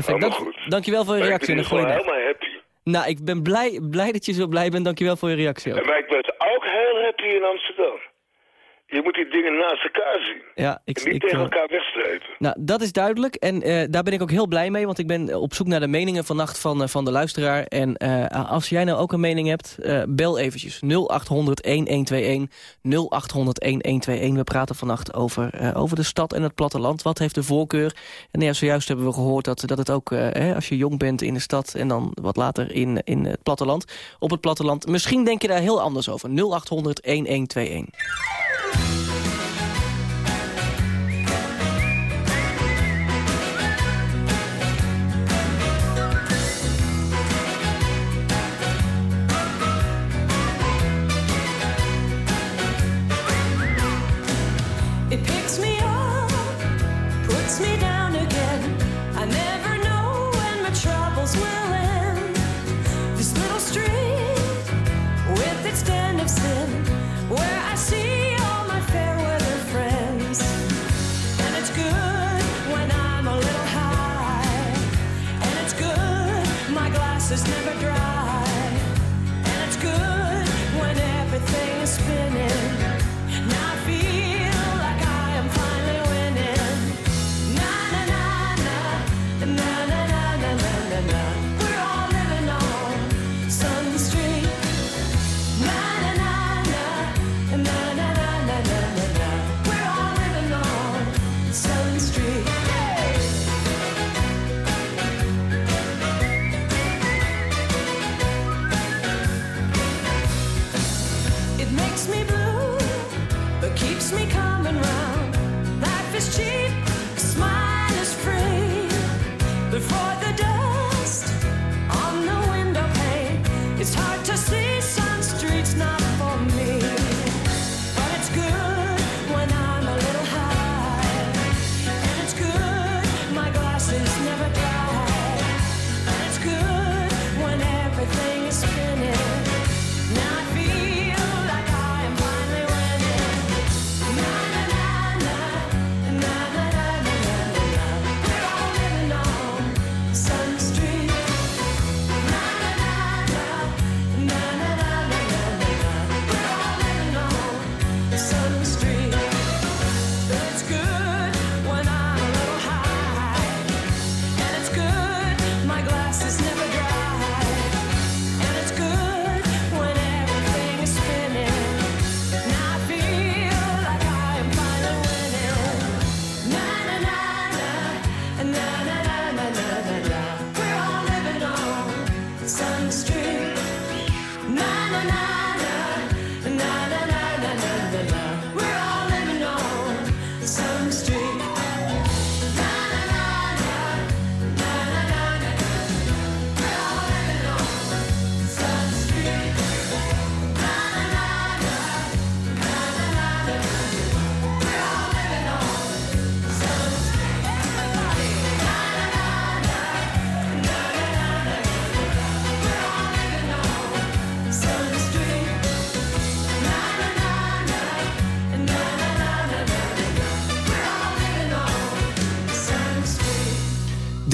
C: Perfect. Dank, dankjewel voor je
M: Maar
C: reactie
M: ik
C: en
M: ben
C: een goede
M: helemaal happy.
C: Nou, ik ben blij, blij dat je zo blij bent. Dankjewel voor je reactie ook.
M: Maar ik ben ook heel happy in Amsterdam. Je moet die dingen naast elkaar zien.
N: Ja, ik,
M: en niet
N: ik,
M: tegen
N: eh,
M: elkaar wegstrepen.
N: Nou, dat is duidelijk. En eh, daar ben ik ook heel blij mee. Want ik ben op zoek naar de meningen vannacht van, eh, van de luisteraar. En als jij nou ook een mening hebt, bel eventjes. 0800 1121. 0800 1121. We praten vannacht over, over de stad en het platteland. Wat heeft de voorkeur? En ja, zojuist hebben we gehoord dat, dat het ook, hè, als je jong bent in de stad... en dan wat later in, in het platteland, op het platteland... misschien denk je daar heel anders over. 0800 1121.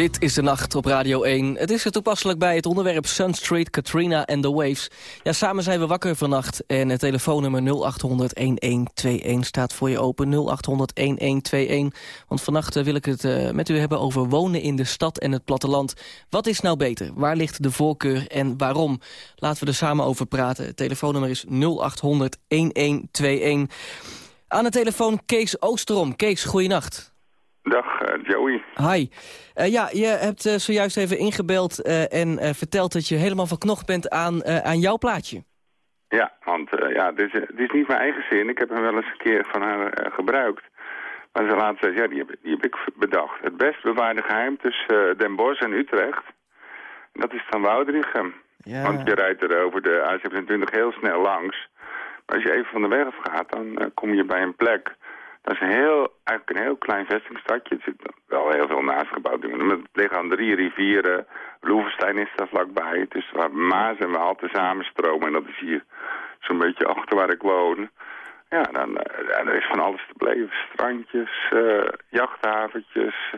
N: Dit is de nacht op Radio 1. Het is er toepasselijk bij het onderwerp Sun Street, Katrina en The Waves. Ja, samen zijn we wakker vannacht en het telefoonnummer 0800-1121 staat voor je open. 0800-1121. Want vannacht eh, wil ik het eh, met u hebben over wonen in de stad en het platteland. Wat is nou beter? Waar ligt de voorkeur en waarom? Laten we er samen over praten. Het telefoonnummer is 0800-1121. Aan de telefoon Kees Oosterom. Kees, goeienacht.
O: Dag eh, Joey.
N: Hi. Eh, ja, je hebt eh, zojuist even ingebeld en verteld dat je helemaal verknocht bent aan, aan jouw plaatje.
O: Ja, want ja, dit is, dit is niet mijn eigen zin. Ik heb hem wel eens een keer van haar gebruikt. Maar ze laat zeggen, ja, die heb, die heb ik bedacht. Het best bewaarde geheim tussen Den Bosch en Utrecht. Dat is van Woudrichem.
N: Ja.
O: Want je rijdt er over de A27 heel snel langs. Maar als je even van de weg af gaat, dan kom je bij een plek. Dat is een heel, eigenlijk een heel klein vestingstadje. Het zit wel heel veel naast gebouwd. Het liggen aan drie rivieren. Loevestein is daar vlakbij. Het is waar Maas en Waal te samenstromen. En dat is hier zo'n beetje achter waar ik woon. Ja, dan, eh, ja, er is van alles te beleven. Strandjes, eh, jachthaventjes.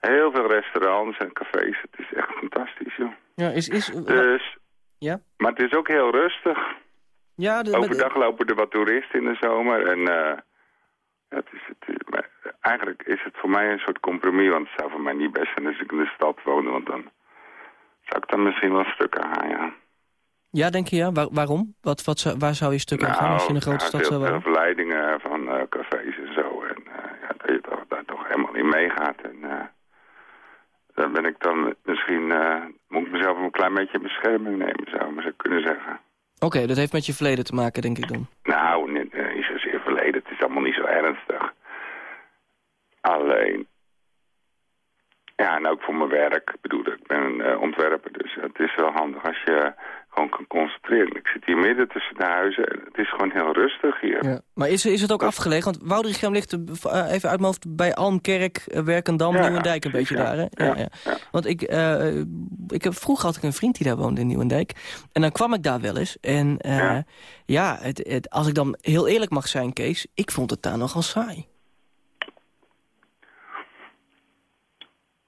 O: Heel veel restaurants en cafés. Het is echt fantastisch, joh.
N: Ja, is... is
O: Dus,
N: ja?
O: maar het is ook heel rustig.
C: Ja, de-
O: Overdag lopen er wat toeristen in de zomer. En eh, het is, het eigenlijk is het voor mij een soort compromis. Want het zou voor mij niet best zijn als ik in de stad woonde. Want dan zou ik dan misschien wel stukken gaan, ja.
C: Ja, denk je ja? Waar- waarom? Wat, wat, zou- waar zou je stuk aan gaan als je in een grote
O: ja,
C: stad
O: veel,
C: zou
O: veel
C: wonen?
O: verleidingen van eh, cafés en zo. En eh, ja, dat je toch, daar toch helemaal niet meegaat. En eh, dan ben ik dan misschien... moet ik mezelf een klein beetje in bescherming nemen, zou ik maar zo kunnen zeggen.
C: Oké, dat heeft met je verleden te maken, denk ik dan.
O: Nou, niet, eh, niet zozeer verleden. Het is allemaal niet zo ernstig. Alleen... Ja, en ook voor mijn werk. Bedoel, ik ben een eh, ontwerper, dus het is wel handig als je gewoon kan concentreren. Ik zit hier midden tussen de huizen en het is gewoon heel rustig hier.
C: Ja. Maar is, is het ook afgelegen? Want Woudrichem ligt eh, even uit mijn hoofd bij Almkerk, eh, Werkendam,
O: Ja,
C: Nieuwendijk een beetje daar. Hè? Ja, ja. Want ik, eh, ik heb, vroeger had ik een vriend die daar woonde in Nieuwendijk. En dan kwam ik daar wel eens. En ja, het, het, als ik dan heel eerlijk mag zijn, Kees, ik vond het daar nogal saai.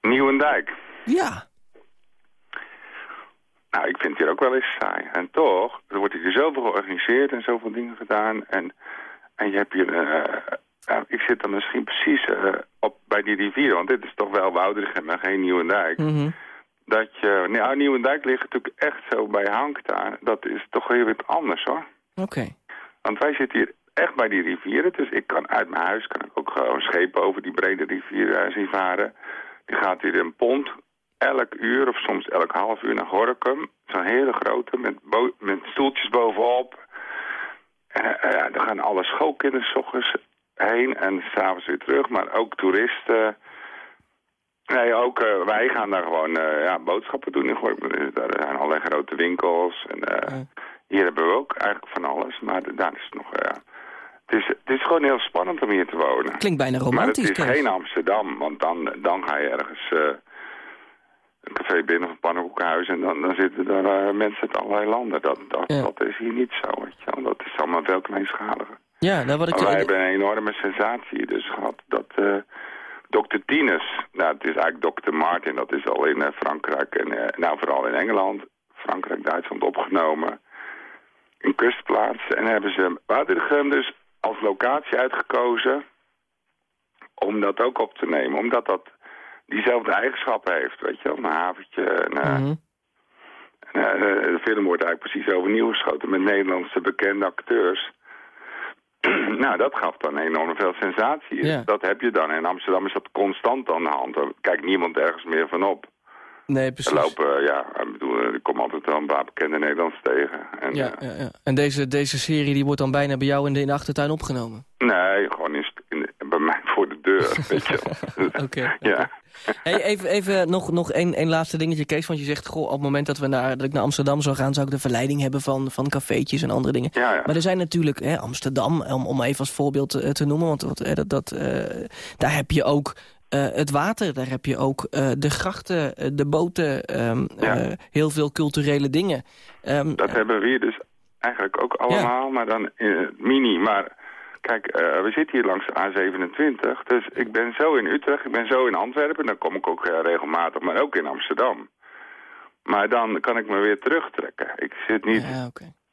O: Nieuwendijk.
C: Ja.
O: Nou, ik vind het hier ook wel eens saai. En toch, er wordt hier zoveel georganiseerd en zoveel dingen gedaan. En, en je hebt hier... eh, ik zit dan misschien precies eh, op, bij die rivier, want dit is toch wel Woudrichem en geen Nieuwendijk.
C: Mhm.
O: Dat je... Nou, Nieuwendijk ligt natuurlijk echt zo bij Hank daar. Dat is toch heel wat anders, hoor.
C: Oké.
O: Want wij zitten hier echt bij die rivieren. Dus ik kan uit mijn huis kan ik ook gewoon schepen over die brede rivier eh, zien varen. Die gaat hier een pont elk uur of soms elk half uur naar Gorkum. Zo'n hele grote met, met stoeltjes bovenop. En eh, gaan alle schoolkinderen 's ochtends heen en s'avonds weer terug. Maar ook toeristen. Nee, ook eh, wij gaan daar gewoon eh, ja, boodschappen doen in Gorkum. Dus Daar zijn allerlei grote winkels. En, Hier hebben we ook eigenlijk van alles. Maar daar is het nog... het, is, het is gewoon heel spannend om hier te wonen.
C: Klinkt bijna
O: Maar
C: romantisch,
O: het is geen Amsterdam, want dan, dan ga je ergens een café binnen of een pannenkoekenhuis en dan, dan zitten er eh, mensen uit allerlei landen. Dat, dat, dat is hier niet zo, weet je wel. Dat is allemaal veel kleinschaliger.
C: Ja, nou wat ik...
O: Maar wij hebben een enorme sensatie dus gehad. Dat eh Dr. Tinus, nou het is eigenlijk Dr. Martin, dat is al in eh, Frankrijk en nou vooral in Engeland, Frankrijk, Duitsland opgenomen. In kustplaats. En hebben ze Watergem dus als locatie uitgekozen om dat ook op te nemen. Omdat dat diezelfde eigenschappen heeft, weet je wel. Een haventje en... eh,
C: Mhm.
O: en, eh, de film wordt eigenlijk precies overnieuw geschoten met Nederlandse bekende acteurs. nou, dat gaf dan enorm veel sensatie.
C: Ja.
O: Dat heb je dan. In Amsterdam is dat constant aan de hand. Daar kijkt niemand ergens meer van op.
C: Nee,
O: Er
C: precies.
O: lopen, ja, ik bedoel, er komen altijd wel een paar bekende Nederlanders tegen. En,
C: Ja, ja, ja. En deze, deze serie die wordt dan bijna bij jou in de, in de achtertuin opgenomen?
O: Nee, gewoon in, mij weet je.
C: Oké.
O: Ja.
C: Hey, even even nog, nog één, één laatste dingetje, Kees. Want je zegt, goh, op het moment dat, we naar, dat ik naar Amsterdam zou gaan... zou ik de verleiding hebben van, van cafeetjes en andere dingen.
O: Ja, ja.
C: Maar er zijn natuurlijk hè, Amsterdam, om, om even als voorbeeld eh, te noemen... want wat, eh, dat, dat, eh, daar heb je ook het water, daar heb je ook de grachten, de boten... ehm, eh, heel veel culturele dingen. Ehm,
O: Dat hebben we hier dus eigenlijk ook allemaal, maar dan in het mini. Maar kijk, eh, we zitten hier langs de A27, dus ik ben zo in Utrecht, ik ben zo in Antwerpen, dan kom ik ook eh, regelmatig, maar ook in Amsterdam. Maar dan kan ik me weer terugtrekken. Ik zit niet...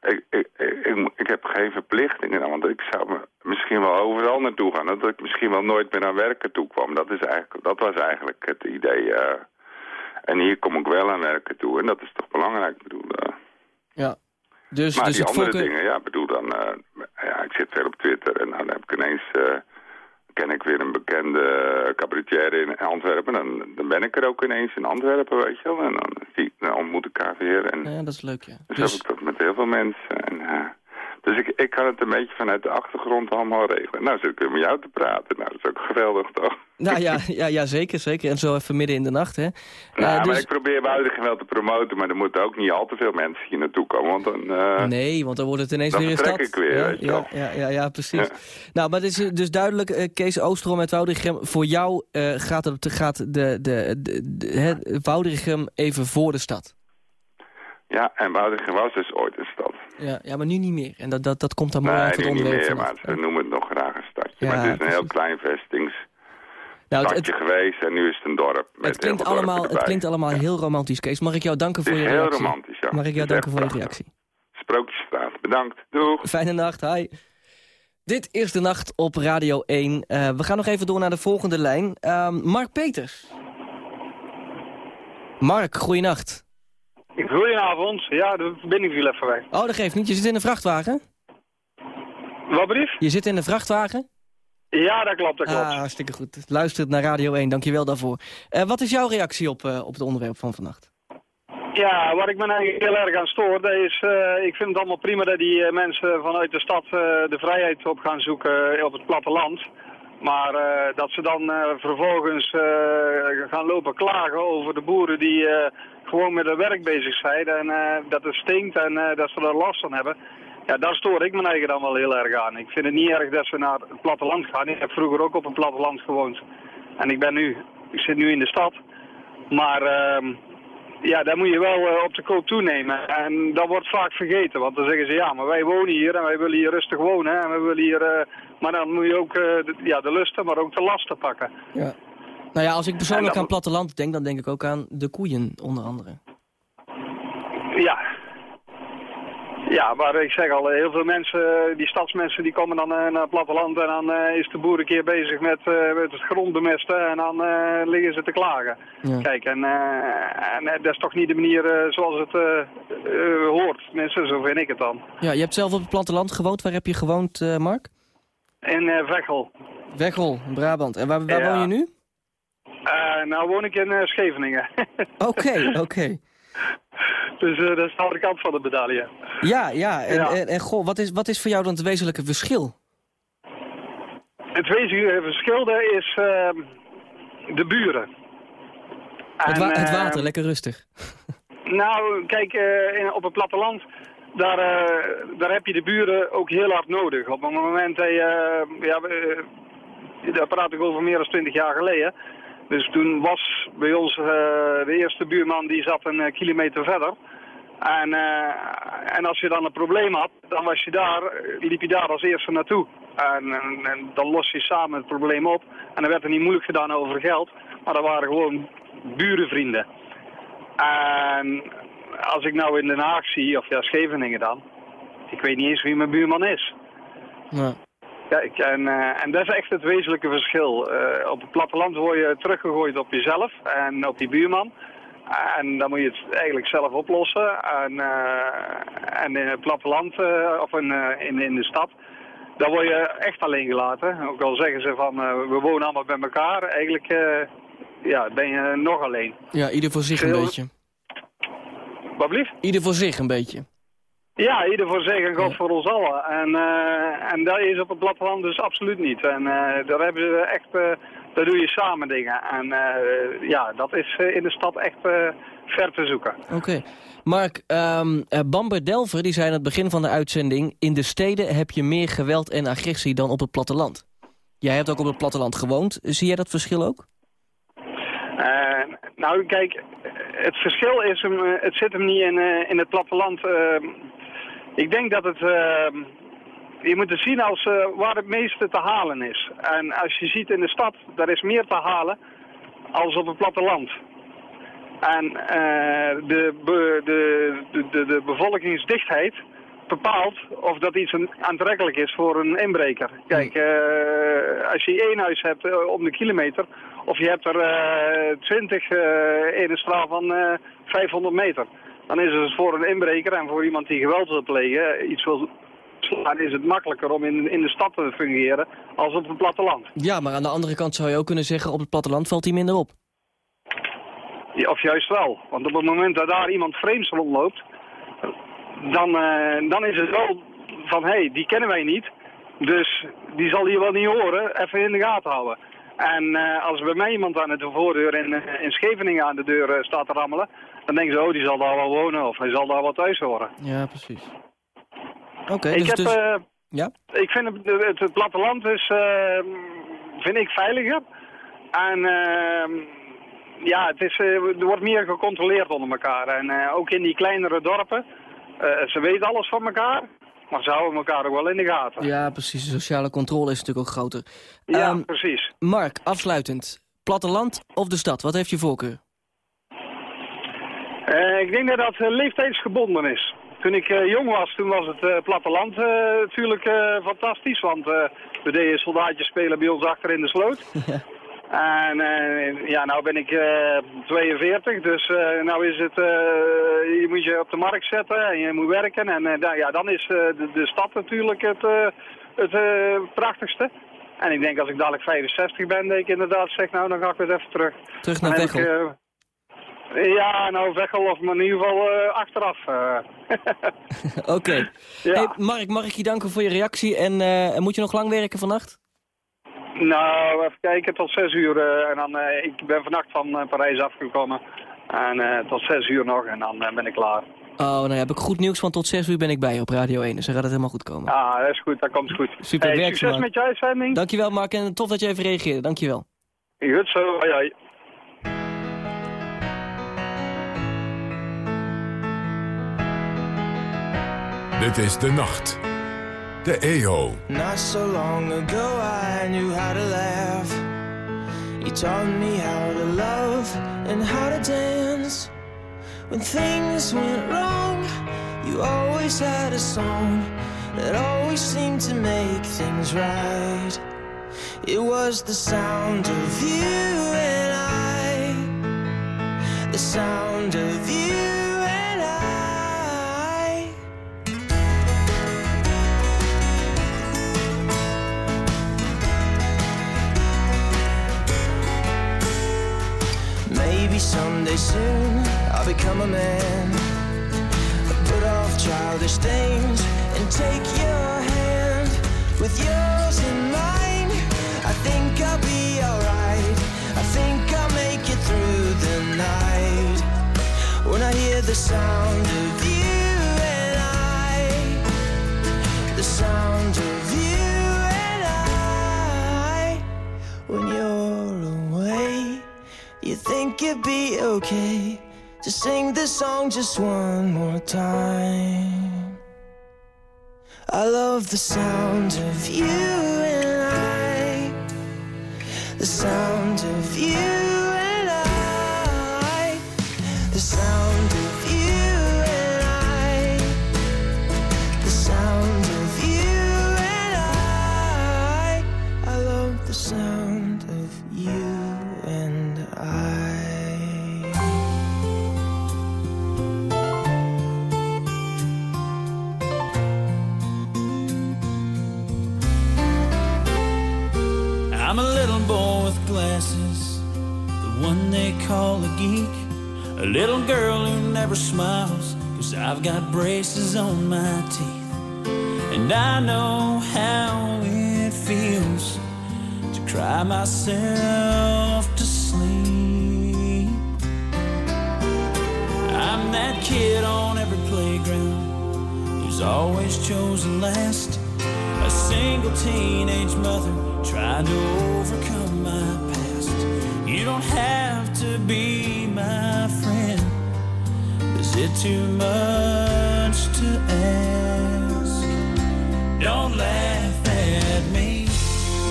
O: ik, ik, ik, ik, ik heb geen verplichtingen want ik zou me misschien wel overal naartoe gaan. Dat ik misschien wel nooit meer aan werken toe kwam. Dat, is eigenlijk, dat was eigenlijk het idee. eh. en hier kom ik wel aan werken toe. En dat is toch belangrijk. Ik bedoel, eh.
C: Ja. Dus,
O: maar
C: dus
O: die andere dingen, ja, bedoel dan... eh, ja, ik zit veel op Twitter en dan heb ik ineens... eh, ken ik weer een bekende cabaretier in Antwerpen. Dan, dan ben ik er ook ineens in Antwerpen, weet je wel. En dan, zie, dan ontmoet ik elkaar weer. En,
C: Ja, dat is leuk, ja.
O: dus, heb ik dat met heel veel mensen. En, eh, dus ik, ik kan het een beetje vanuit de achtergrond allemaal regelen. Nou, zit ik weer met jou te praten. Nou, dat is ook geweldig, toch?
C: Nou ja, ja, ja, zeker, zeker. En zo even midden in de nacht, hè.
O: Nou,
C: Eh, dus-
O: maar ik probeer Woudrichem wel te promoten, maar er moeten ook niet al te veel mensen hier naartoe komen, want dan... eh,
C: Nee, want dan wordt het ineens weer een stad.
O: ik weer,
C: ja,
O: weet je
C: ja, ja, ja, ja, precies. Nou, maar het is eh, dus duidelijk, Kees Oosterom uit Woudrichem... voor jou gaat, het, gaat de, de, de, de, Woudrichem even voor de stad.
O: Ja, en Woudrichem was dus ooit een stad.
C: Ja, ja maar nu niet meer. En dat, dat, dat komt dan mooi
O: nee,
C: uit het
O: niet
C: onderwerp
O: meer,
C: vanaf.
O: maar ze noemen het nog graag een stadje.
C: Ja,
O: maar het is een
C: precies.
O: heel klein vestingsstadje
C: Nou, het, het,
O: geweest en nu is het een dorp. Met
C: het, klinkt
O: heel
C: allemaal, het klinkt allemaal heel romantisch, Kees. Mag ik jou danken voor je
O: heel
C: reactie?
O: romantisch, ja.
C: Mag ik jou danken voor je
O: echt
C: reactie?
O: Sprookjesstraat, bedankt. Bedankt. Doeg.
C: Fijne nacht, hi. Dit is de nacht op Radio 1. Eh, we gaan nog even door naar de volgende lijn. Ehm, Mark Peters. Mark, goeienacht.
P: Goedenavond. Ja, de verbinding viel even weg.
C: Oh, dat geeft niet. Je zit in een vrachtwagen?
P: Wat brief?
C: Je zit in een vrachtwagen?
P: Ja, dat klopt, dat klopt.
C: Ah, hartstikke goed. Luistert naar Radio 1, dankjewel daarvoor. Eh, wat is jouw reactie op, eh, op het onderwerp van vannacht?
P: Ja, waar ik me eigenlijk heel erg aan stoor, dat is, eh, ik vind het allemaal prima dat die mensen vanuit de stad de vrijheid op gaan zoeken op het platteland. Maar dat ze dan vervolgens gaan lopen klagen over de boeren die gewoon met hun werk bezig zijn en eh, dat het stinkt en eh, dat ze er last van hebben. Ja, daar stoor ik me eigen dan wel heel erg aan. Ik vind het niet erg dat ze naar het platteland gaan. Ik heb vroeger ook op een platteland gewoond. En ik ben nu, ik zit nu in de stad. Maar ehm, ja, daar moet je wel eh, op de koop toenemen. En dat wordt vaak vergeten. Want dan zeggen ze, ja, maar wij wonen hier en wij willen hier rustig wonen. En we willen hier, maar dan moet je ook de, ja, de lusten, maar ook de lasten pakken.
C: Ja. Nou ja, als ik persoonlijk aan platteland denk, dan denk ik ook aan de koeien, onder andere.
P: Ja. Ja, maar ik zeg al, heel veel mensen, die stadsmensen, die komen dan eh, naar het platteland en dan eh, is de boer een keer bezig met, eh, met het grond bemesten en dan liggen ze te klagen.
C: Ja.
P: Kijk, en, en dat is toch niet de manier zoals het hoort. Mensen, zo vind ik het dan.
C: Ja, je hebt zelf op het platteland gewoond. Waar heb je gewoond, Mark?
P: In Veghel.
C: Weghol, in Brabant. En waar, waar
P: Ja.
C: woon je nu?
P: Eh, nou woon ik in eh, Scheveningen.
C: Oké, oké.
P: dus eh, dat is de andere kant van de medaille.
C: Ja, ja. En,
P: Ja.
C: En, en goh, wat is, wat is voor jou dan het wezenlijke verschil?
P: Het wezenlijke verschil daar is ehm, de buren.
C: Het, wa-
P: En,
C: het
P: eh,
C: water, lekker rustig.
P: Nou, kijk, in, op het platteland, daar, daar heb je de buren ook heel hard nodig. Op het moment dat je, ja, daar praat ik over meer dan 20 jaar geleden. Dus toen was bij ons eh, de eerste buurman, die zat een eh, kilometer verder. En, eh, en als je dan een probleem had, dan was je daar, liep je daar als eerste naartoe. En, en, en dan los je samen het probleem op. En dan werd er niet moeilijk gedaan over geld. Maar dat waren gewoon burenvrienden. En als ik nou in Den Haag zie, of ja, Scheveningen dan, ik weet niet eens wie mijn buurman is.
C: Ja.
P: Kijk, en, eh, en dat is echt het wezenlijke verschil. Eh, op het platteland word je teruggegooid op jezelf en op die buurman. En dan moet je het eigenlijk zelf oplossen. En, eh, en in het platteland, eh, of in, eh, in, in de stad, daar word je echt alleen gelaten. Ook al zeggen ze van, eh, we wonen allemaal bij elkaar. Eigenlijk eh, ja, ben je nog alleen.
C: Ja, ieder voor zich een beetje.
P: Wat blieft?
C: Ieder voor zich een beetje.
P: Ja, ieder voor zich en God voor ons allen. En, eh, en dat is op het platteland dus absoluut niet. En eh, daar hebben ze echt, eh, daar doe je samen dingen. En ja, dat is in de stad echt ver te zoeken.
C: Oké. Mark, ehm eh, Bamber Delver die zei aan het begin van de uitzending... in de steden heb je meer geweld en agressie dan op het platteland. Jij hebt ook op het platteland gewoond. Zie jij dat verschil ook?
P: Nou, kijk, het verschil is hem, het zit hem niet in, in het platteland. Ik denk dat het, eh, je moet het zien als eh, waar het meeste te halen is. En als je ziet in de stad, daar is meer te halen als op het platteland. En eh, de, de, de, de, bevolkingsdichtheid bepaalt of dat iets aantrekkelijk is voor een inbreker. Kijk, eh, als je één huis hebt om de kilometer, of je hebt er twintig in een straal van eh, 500 meter, dan is het voor een inbreker en voor iemand die geweld wil plegen, iets wil slaan, is het makkelijker om in, in de stad te fungeren als op het platteland.
C: Ja, maar aan de andere kant zou je ook kunnen zeggen... op het platteland valt hij minder op.
P: Ja, Of juist wel. Want op het moment dat daar iemand vreemds rondloopt, dan, eh, dan is het wel van, hé, hey, die kennen wij niet. Dus die zal hier wel niet horen, even in de gaten houden. En eh, als bij mij iemand aan de voordeur in, eh, in Scheveningen aan de deur eh, staat te rammelen, dan denken ze, oh, die zal daar wel wonen of hij zal daar wel thuis horen.
C: Ja, precies. Oké,
P: ik
C: dus...
P: heb,
C: dus ja?
P: ik vind het, het, het platteland is, vind ik veiliger. En ehm, ja, het is, er wordt meer gecontroleerd onder elkaar. En ook in die kleinere dorpen, ze weten alles van elkaar, maar ze houden elkaar ook wel in de gaten.
C: Ja, precies. De sociale controle is natuurlijk ook groter.
P: Ja,
C: Ehm,
P: precies.
C: Mark, afsluitend. Platteland of de stad? Wat heeft je voorkeur?
P: Eh, ik denk dat dat eh, leeftijdsgebonden is. toen ik eh, jong was, toen was het platteland natuurlijk fantastisch. Want we deden soldaatjes spelen bij ons achter in de sloot. En eh, ja, nou ben ik eh, 42, dus eh, nou is het, eh, je moet je op de markt zetten en je moet werken. En eh, da- ja, dan is eh, de, de stad natuurlijk het, eh, het eh, prachtigste. En ik denk als ik dadelijk 65 ben, dat ik inderdaad zeg, nou dan ga ik weer even terug.
C: Terug naar
P: Dan ik,
C: Veghel.
P: eh, ja, nou Veghel of maar in ieder geval eh, achteraf. eh.
C: Oké.
P: Ja.
C: Hey, Mark, mag ik je danken voor je reactie en eh, moet je nog lang werken vannacht?
P: Nou, even kijken, tot 6 uur. eh, en dan, eh, ik ben vannacht van eh, Parijs afgekomen. En eh, tot 6 uur nog en dan ben ik klaar.
C: Oh, nou ja, heb ik goed nieuws, want tot 6 uur ben ik bij op Radio 1, dus dan gaat het helemaal goed komen.
P: Ah, dat is goed, dat komt goed.
C: Super,
P: Hey,
C: werk
P: succes
C: Mark.
P: met je uitzending.
C: Dankjewel Mark en tof dat je even reageerde, dankjewel.
P: Goed zo, hoi hoi.
B: Dit is De Nacht. De EO.
Q: Not so long ago I knew how to laugh. You taught me how to love and how to dance. When things went wrong, you always had a song that always seemed to make things right. It was the sound of you and I. The sound of you someday soon I'll become a man. Put off childish things and take your hand with yours in mine. I think I'll be alright. I think I'll make it through the night. When I hear the sound of you and I, the sound of you think it'd be okay to sing this song just one more time? I love the sound of you and I, the sound of you
R: I'm a little boy with glasses, the one they call a geek. A little girl who never smiles, cause I've got braces on my teeth. And I know how it feels to cry myself to sleep. I'm that kid on every playground who's always chosen last. A single teenage mother trying to overcome my past. You don't have to be my friend. Is it too much to ask? Don't laugh at me.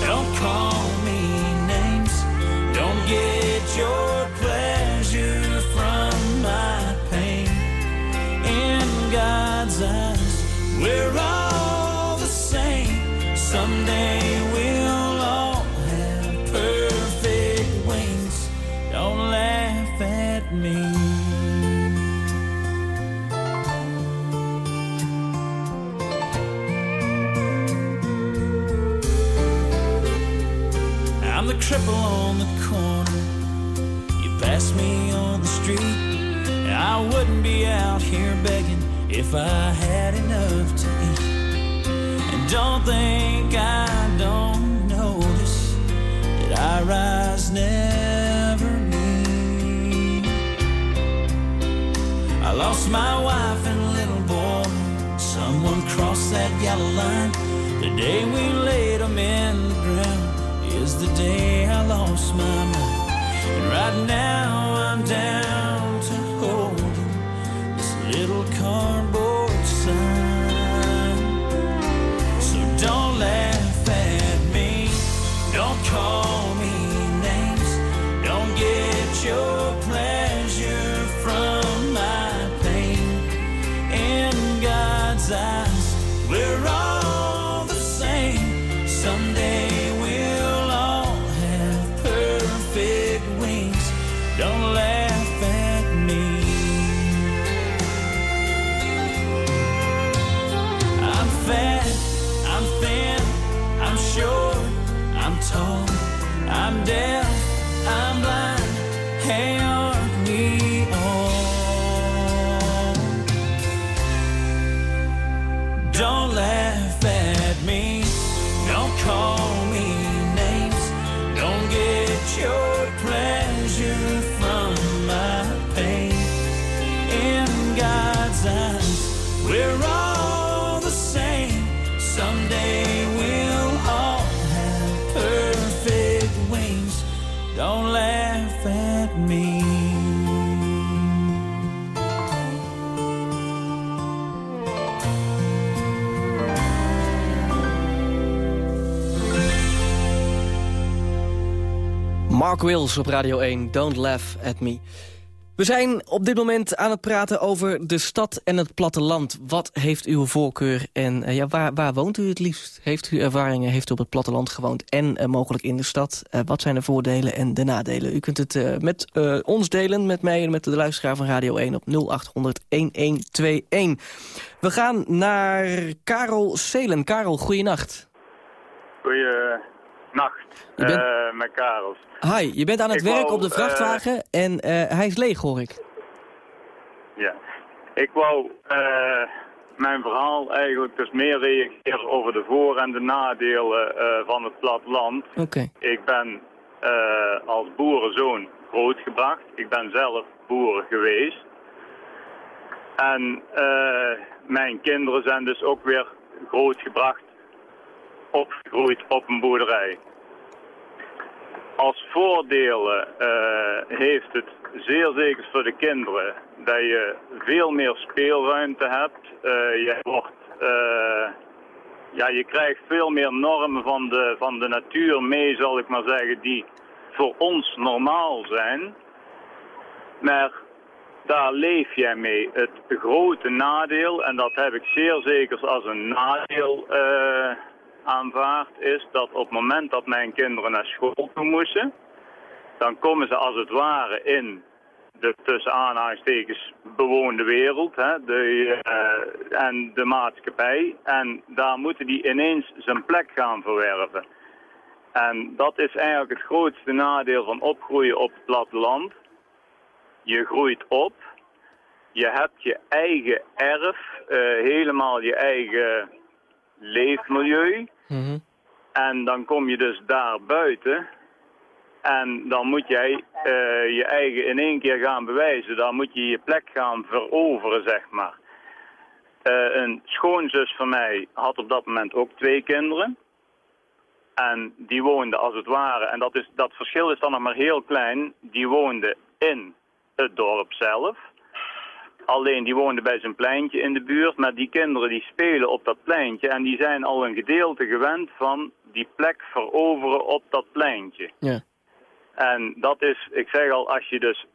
R: Don't call me names. Don't get your pleasure from my pain. In God's eyes, we're all the same. Someday I wouldn't be out here begging if I had enough to eat. And don't think I don't notice that I rise never meet. I lost my wife and little boy. Someone crossed that yellow line. The day we laid them in the ground is the day I lost my mind. And right now I'm down
C: Wills op Radio 1, Don't Laugh at Me. We zijn op dit moment aan het praten over de stad en het platteland. Wat heeft uw voorkeur en eh, ja, waar, waar woont u het liefst? Heeft u ervaringen, heeft u op het platteland gewoond en eh, mogelijk in de stad? Eh, wat zijn de voordelen en de nadelen? U kunt het met ons delen, met mij en met de luisteraar van Radio 1 op 0800 1121. We gaan naar Karel Selen. Karel, goeienacht.
S: Goeienacht,
C: Bent-
S: eh, met Karels.
C: Hi, je bent aan het
S: Ik
C: werk
S: wou,
C: op de vrachtwagen en eh, hij is leeg, hoor ik.
S: Ja. Ik wou eh, mijn verhaal eigenlijk dus meer reageren over de voor- en de nadelen eh, van het platteland.
C: Oké.
S: Ik ben eh, als boerenzoon grootgebracht. Ik ben zelf boer geweest. En eh, mijn kinderen zijn dus ook weer grootgebracht, opgegroeid op een boerderij. Als voordelen eh, heeft het zeer zeker voor de kinderen dat je veel meer speelruimte hebt. Eh, je, wordt, eh, ja, je krijgt veel meer normen van de, van de natuur mee, zal ik maar zeggen, die voor ons normaal zijn. Maar daar leef jij mee. Het grote nadeel, en dat heb ik zeer zeker als een nadeel eh, aanvaard, is dat op het moment dat mijn kinderen naar school toe moesten, dan komen ze als het ware in de tussen aanhalingstekens bewoonde wereld hè, de, eh, en de maatschappij. En daar moeten die ineens zijn plek gaan verwerven. En dat is eigenlijk het grootste nadeel van opgroeien op het platteland. Je groeit op, je hebt je eigen erf, eh, helemaal je eigen leefmilieu. En dan kom je dus daar buiten. En dan moet jij eh, je eigen in één keer gaan bewijzen. Dan moet je je plek gaan veroveren, zeg maar. Eh, een schoonzus van mij had op dat moment ook twee kinderen. En die woonde als het ware, en dat, is, dat verschil is dan nog maar heel klein, die woonde in het dorp zelf. Alleen die woonde bij zijn pleintje in de buurt, maar die kinderen die spelen op dat pleintje en die zijn al een gedeelte gewend van die plek veroveren op dat pleintje.
C: Ja.
S: En dat is, ik zeg al, als je dus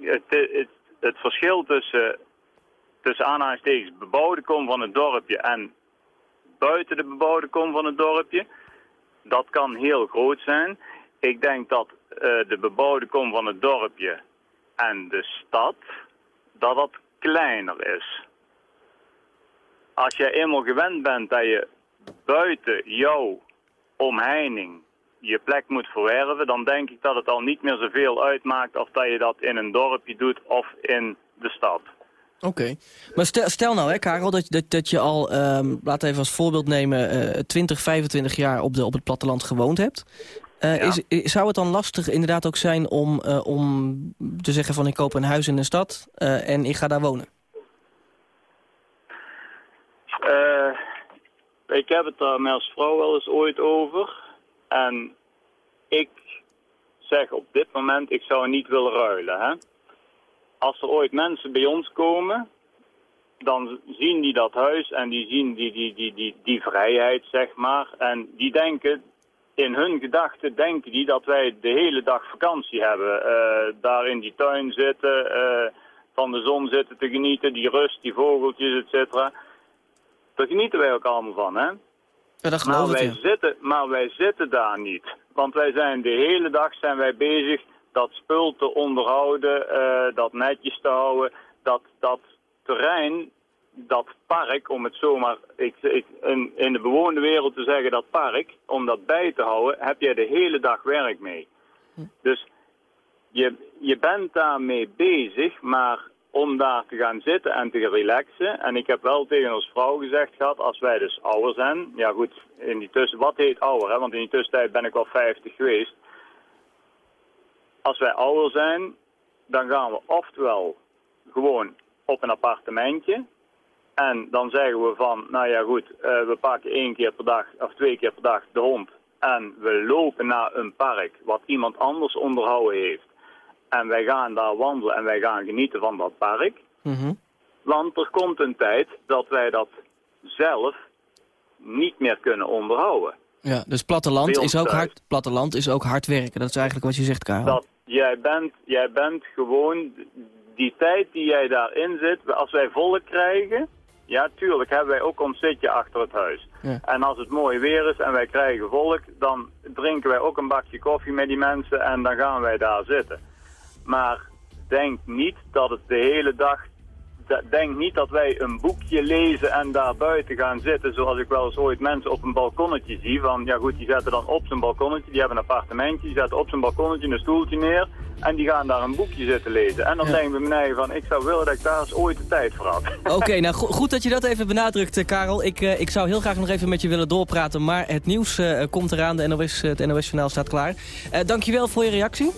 S: het, het, het verschil tussen, tussen aanhalingstekens bebouwde kom van het dorpje en buiten de bebouwde kom van het dorpje, dat kan heel groot zijn. Ik denk dat eh, de bebouwde kom van het dorpje en de stad, dat dat kleiner is. Als jij eenmaal gewend bent dat je buiten jouw omheining je plek moet verwerven, dan denk ik dat het al niet meer zoveel uitmaakt of dat je dat in een dorpje doet of in de stad.
C: Oké. Maar stel, stel nou, hè, Karel, dat, dat, dat je al, laten we even als voorbeeld nemen, eh 20, 25 jaar op, de, op het platteland gewoond hebt. Eh, is, zou het dan lastig inderdaad ook zijn om, eh, om te zeggen van ik koop een huis in een stad eh, en ik ga daar wonen?
S: Ik heb het daar met als vrouw wel eens ooit over. En ik zeg op dit moment, ik zou niet willen ruilen. Hè? Als er ooit mensen bij ons komen, dan zien die dat huis en die zien die, die, die, die, die vrijheid, zeg maar. En die denken, in hun gedachten denken die dat wij de hele dag vakantie hebben. Eh, daar in die tuin zitten, eh, van de zon zitten te genieten, die rust, die vogeltjes, et cetera. Daar genieten wij ook allemaal van, hè?
C: Ja, dat
S: maar, wij
C: ja.
S: zitten, maar wij zitten daar niet. Want wij zijn de hele dag zijn wij bezig dat spul te onderhouden, eh, dat netjes te houden. Dat, dat terrein, dat park, om het zomaar ik, ik, in, in de bewoonde wereld te zeggen, dat park, om dat bij te houden, heb jij de hele dag werk mee. Dus je, je bent daarmee bezig, maar om daar te gaan zitten en te relaxen. En ik heb wel tegen ons vrouw gezegd gehad, als wij dus ouder zijn. Ja goed, in die tussen, wat heet ouder? Hè? Want in die tussentijd ben ik al 50 geweest. Als wij ouder zijn, dan gaan we oftewel gewoon op een appartementje. En dan zeggen we van, nou ja goed, eh, we pakken één keer per dag of twee keer per dag de hond. En we lopen naar een park wat iemand anders onderhouden heeft. En wij gaan daar wandelen en wij gaan genieten van dat park. Want er komt een tijd dat wij dat zelf niet meer kunnen onderhouden.
C: Ja, dus platteland is, ook hard, platteland is ook hard werken. Dat is eigenlijk wat je zegt, Karel.
S: Dat jij bent, jij bent gewoon die tijd die jij daarin zit, als wij volk krijgen, ja tuurlijk hebben wij ook ons zitje achter het huis.
C: Ja.
S: En als het mooi weer is en wij krijgen volk, dan drinken wij ook een bakje koffie met die mensen en dan gaan wij daar zitten. Maar denk niet dat het de hele dag denk niet dat wij een boekje lezen en daar buiten gaan zitten. Zoals ik wel eens ooit mensen op een balkonnetje zie. Van ja goed, die zetten dan op zijn balkonnetje. Die hebben een appartementje. Die zetten op zijn balkonnetje een stoeltje neer. En die gaan daar een boekje zitten lezen. En dan
C: Ja.
S: denk ik bij mij van ik zou willen dat ik daar eens ooit de tijd voor had.
C: Oké, nou go- goed dat je dat even benadrukt, eh, Karel. Ik, eh, ik zou heel graag nog even met je willen doorpraten, maar het nieuws eh, komt eraan. De NOS, het NOS-journaal staat klaar. Eh dankjewel voor je reactie.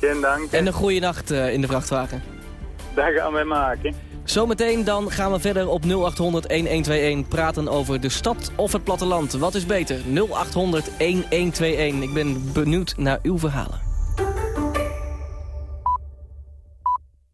S: Geen dank.
C: En een goede nacht in de vrachtwagen.
S: Daar gaan wij maken.
C: Zometeen dan gaan we verder op 0800-1121 praten over de stad of het platteland. Wat is beter? 0800-1121. Ik ben benieuwd naar uw verhalen.